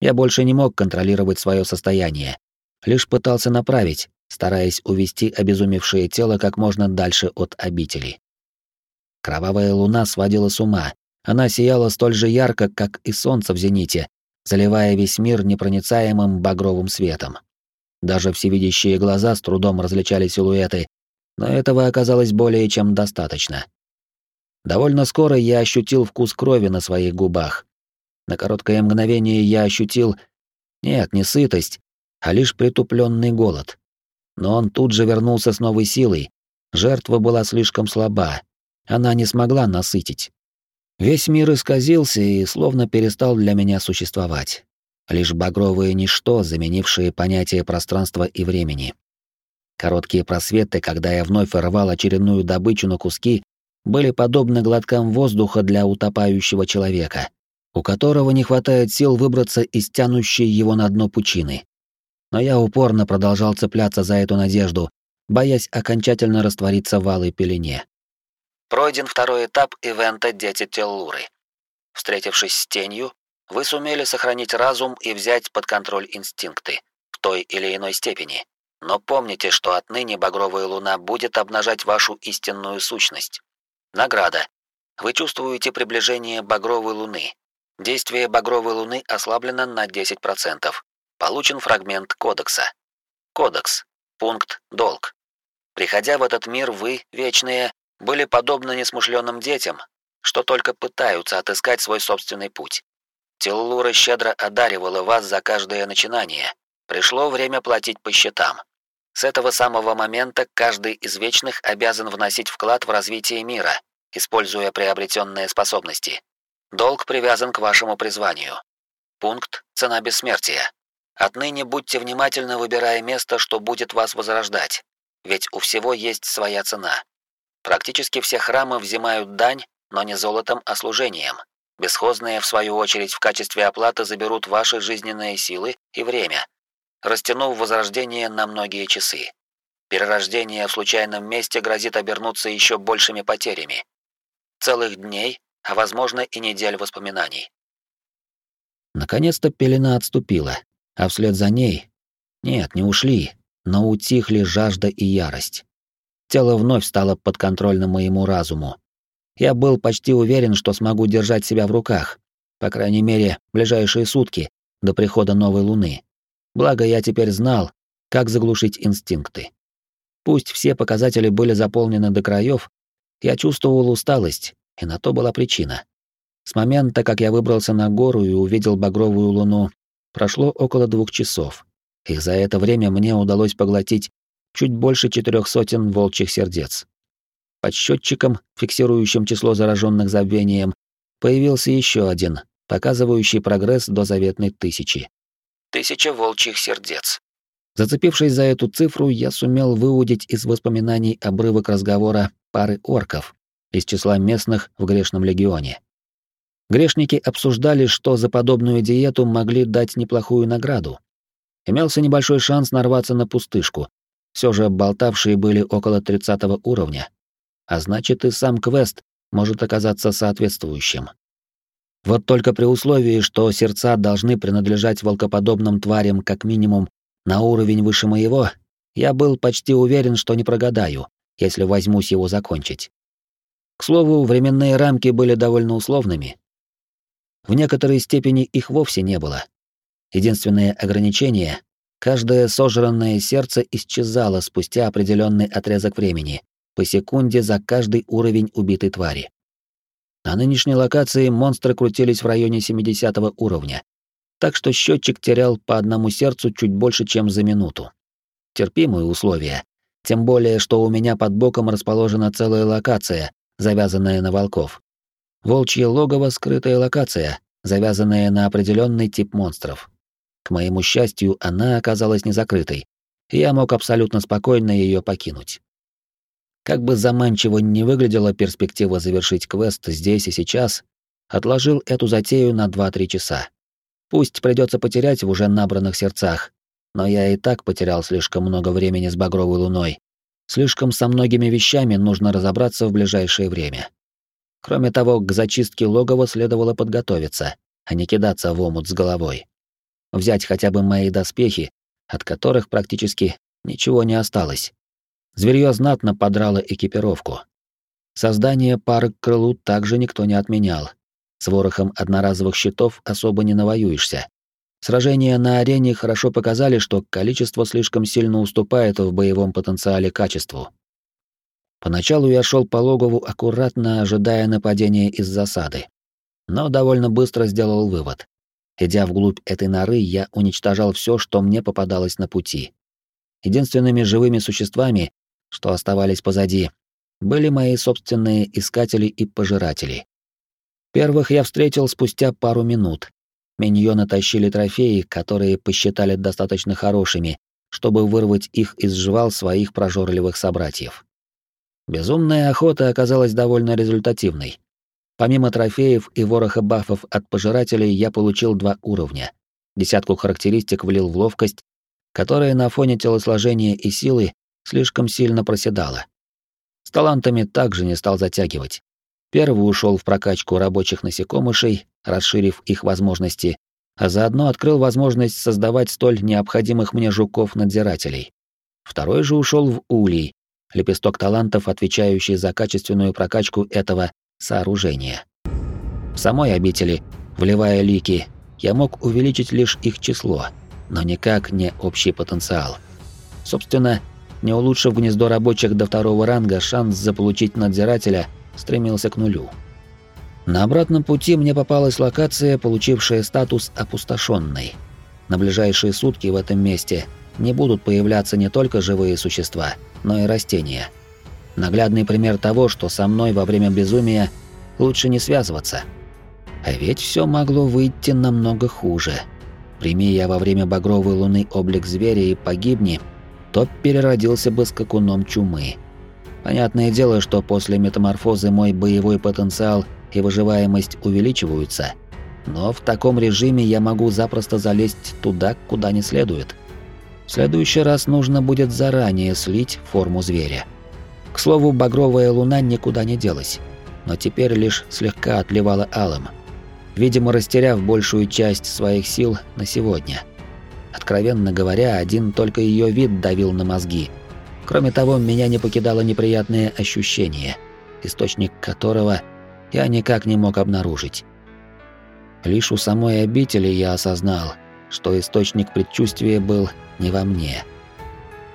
Я больше не мог контролировать свое состояние, лишь пытался направить, стараясь увести обезумевшее тело как можно дальше от обители. Кровавая луна сводила с ума. Она сияла столь же ярко, как и солнце в зените, заливая весь мир непроницаемым багровым светом. Даже всевидящие глаза с трудом различали силуэты, но этого оказалось более чем достаточно. Довольно скоро я ощутил вкус крови на своих губах. На короткое мгновение я ощутил... Нет, не сытость, а лишь притупленный голод. Но он тут же вернулся с новой силой. Жертва была слишком слаба, она не смогла насытить. Весь мир исказился и словно перестал для меня существовать. Лишь багровое ничто, заменившее понятие пространства и времени. Короткие просветы, когда я вновь рвал очередную добычу на куски, были подобны глоткам воздуха для утопающего человека, у которого не хватает сил выбраться из тянущей его на дно пучины. Но я упорно продолжал цепляться за эту надежду, боясь окончательно раствориться в алой пелене. Пройден второй этап ивента «Дети Теллуры». Встретившись с тенью, вы сумели сохранить разум и взять под контроль инстинкты в той или иной степени. Но помните, что отныне Багровая Луна будет обнажать вашу истинную сущность. Награда. Вы чувствуете приближение Багровой Луны. Действие Багровой Луны ослаблено на 10%. Получен фрагмент кодекса. Кодекс. Пункт «Долг». Приходя в этот мир, вы, вечные, были подобны несмышленным детям, что только пытаются отыскать свой собственный путь. Теллура щедро одаривала вас за каждое начинание. Пришло время платить по счетам. С этого самого момента каждый из вечных обязан вносить вклад в развитие мира, используя приобретенные способности. Долг привязан к вашему призванию. Пункт «Цена бессмертия». Отныне будьте внимательны, выбирая место, что будет вас возрождать, ведь у всего есть своя цена. Практически все храмы взимают дань, но не золотом, а служением. Бесхозные, в свою очередь, в качестве оплаты заберут ваши жизненные силы и время, растянув возрождение на многие часы. Перерождение в случайном месте грозит обернуться еще большими потерями. Целых дней, а возможно и недель воспоминаний. Наконец-то пелена отступила, а вслед за ней... Нет, не ушли, но утихли жажда и ярость. Тело вновь стало подконтрольным моему разуму. Я был почти уверен, что смогу держать себя в руках, по крайней мере, ближайшие сутки, до прихода новой луны. Благо, я теперь знал, как заглушить инстинкты. Пусть все показатели были заполнены до краев, я чувствовал усталость, и на то была причина. С момента, как я выбрался на гору и увидел багровую луну, прошло около двух часов, и за это время мне удалось поглотить чуть больше четырех сотен волчьих сердец. Под счетчиком, фиксирующим число зараженных забвением, появился еще один, показывающий прогресс до заветной тысячи. Тысяча волчьих сердец. Зацепившись за эту цифру, я сумел выудить из воспоминаний обрывок разговора пары орков из числа местных в Грешном легионе. Грешники обсуждали, что за подобную диету могли дать неплохую награду. Имелся небольшой шанс нарваться на пустышку. Все же болтавшие были около 30 уровня. А значит, и сам квест может оказаться соответствующим. Вот только при условии, что сердца должны принадлежать волкоподобным тварям как минимум на уровень выше моего, я был почти уверен, что не прогадаю, если возьмусь его закончить. К слову, временные рамки были довольно условными. В некоторой степени их вовсе не было. Единственное ограничение — каждое сожранное сердце исчезало спустя определенный отрезок времени, по секунде за каждый уровень убитой твари. На нынешней локации монстры крутились в районе 70 уровня, так что счетчик терял по одному сердцу чуть больше, чем за минуту. Терпимые условия, тем более, что у меня под боком расположена целая локация, завязанная на волков. Волчье логово — скрытая локация, завязанная на определенный тип монстров. К моему счастью, она оказалась не закрытой, и я мог абсолютно спокойно ее покинуть. Как бы заманчиво не выглядела перспектива завершить квест здесь и сейчас, отложил эту затею на 2-3 часа. Пусть придется потерять в уже набранных сердцах, но я и так потерял слишком много времени с багровой луной. Слишком со многими вещами нужно разобраться в ближайшее время. Кроме того, к зачистке логова следовало подготовиться, а не кидаться в омут с головой. Взять хотя бы мои доспехи, от которых практически ничего не осталось. Зверьё знатно подрало экипировку. Создание пары к крылу также никто не отменял, с ворохом одноразовых щитов особо не навоюешься. Сражения на арене хорошо показали, что количество слишком сильно уступает в боевом потенциале качеству. Поначалу я шел по логову аккуратно, ожидая нападения из засады. Но довольно быстро сделал вывод. Идя вглубь этой норы, я уничтожал все, что мне попадалось на пути. Единственными живыми существами, что оставались позади, были мои собственные искатели и пожиратели. Первых я встретил спустя пару минут. Миньоны тащили трофеи, которые посчитали достаточно хорошими, чтобы вырвать их из жвал своих прожорливых собратьев. Безумная охота оказалась довольно результативной. Помимо трофеев и вороха бафов от пожирателей я получил два уровня. Десятку характеристик влил в ловкость, которая на фоне телосложения и силы слишком сильно проседала. С талантами также не стал затягивать. Первый ушел в прокачку рабочих насекомышей, расширив их возможности, а заодно открыл возможность создавать столь необходимых мне жуков-надзирателей. Второй же ушел в улей, лепесток талантов, отвечающий за качественную прокачку этого сооружения. В самой обители, вливая лики, я мог увеличить лишь их число, но никак не общий потенциал. Собственно, не улучшив гнездо рабочих до второго ранга, шанс заполучить надзирателя — стремился к нулю. На обратном пути мне попалась локация, получившая статус опустошенной. На ближайшие сутки в этом месте не будут появляться не только живые существа, но и растения. Наглядный пример того, что со мной во время безумия лучше не связываться. А ведь все могло выйти намного хуже. Прими я во время багровой луны облик зверя и погибни, то переродился бы скакуном чумы. Понятное дело, что после метаморфозы мой боевой потенциал и выживаемость увеличиваются, но в таком режиме я могу запросто залезть туда, куда не следует. Следующий раз нужно будет заранее слить форму зверя. К слову, багровая луна никуда не делась, но теперь лишь слегка отливала алым, видимо, растеряв большую часть своих сил на сегодня. Откровенно говоря, один только ее вид давил на мозги – Кроме того, меня не покидало неприятное ощущение, источник которого я никак не мог обнаружить. Лишь у самой обители я осознал, что источник предчувствия был не во мне.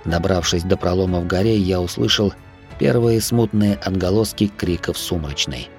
Добравшись до пролома в горе, я услышал первые смутные отголоски криков сумрачной.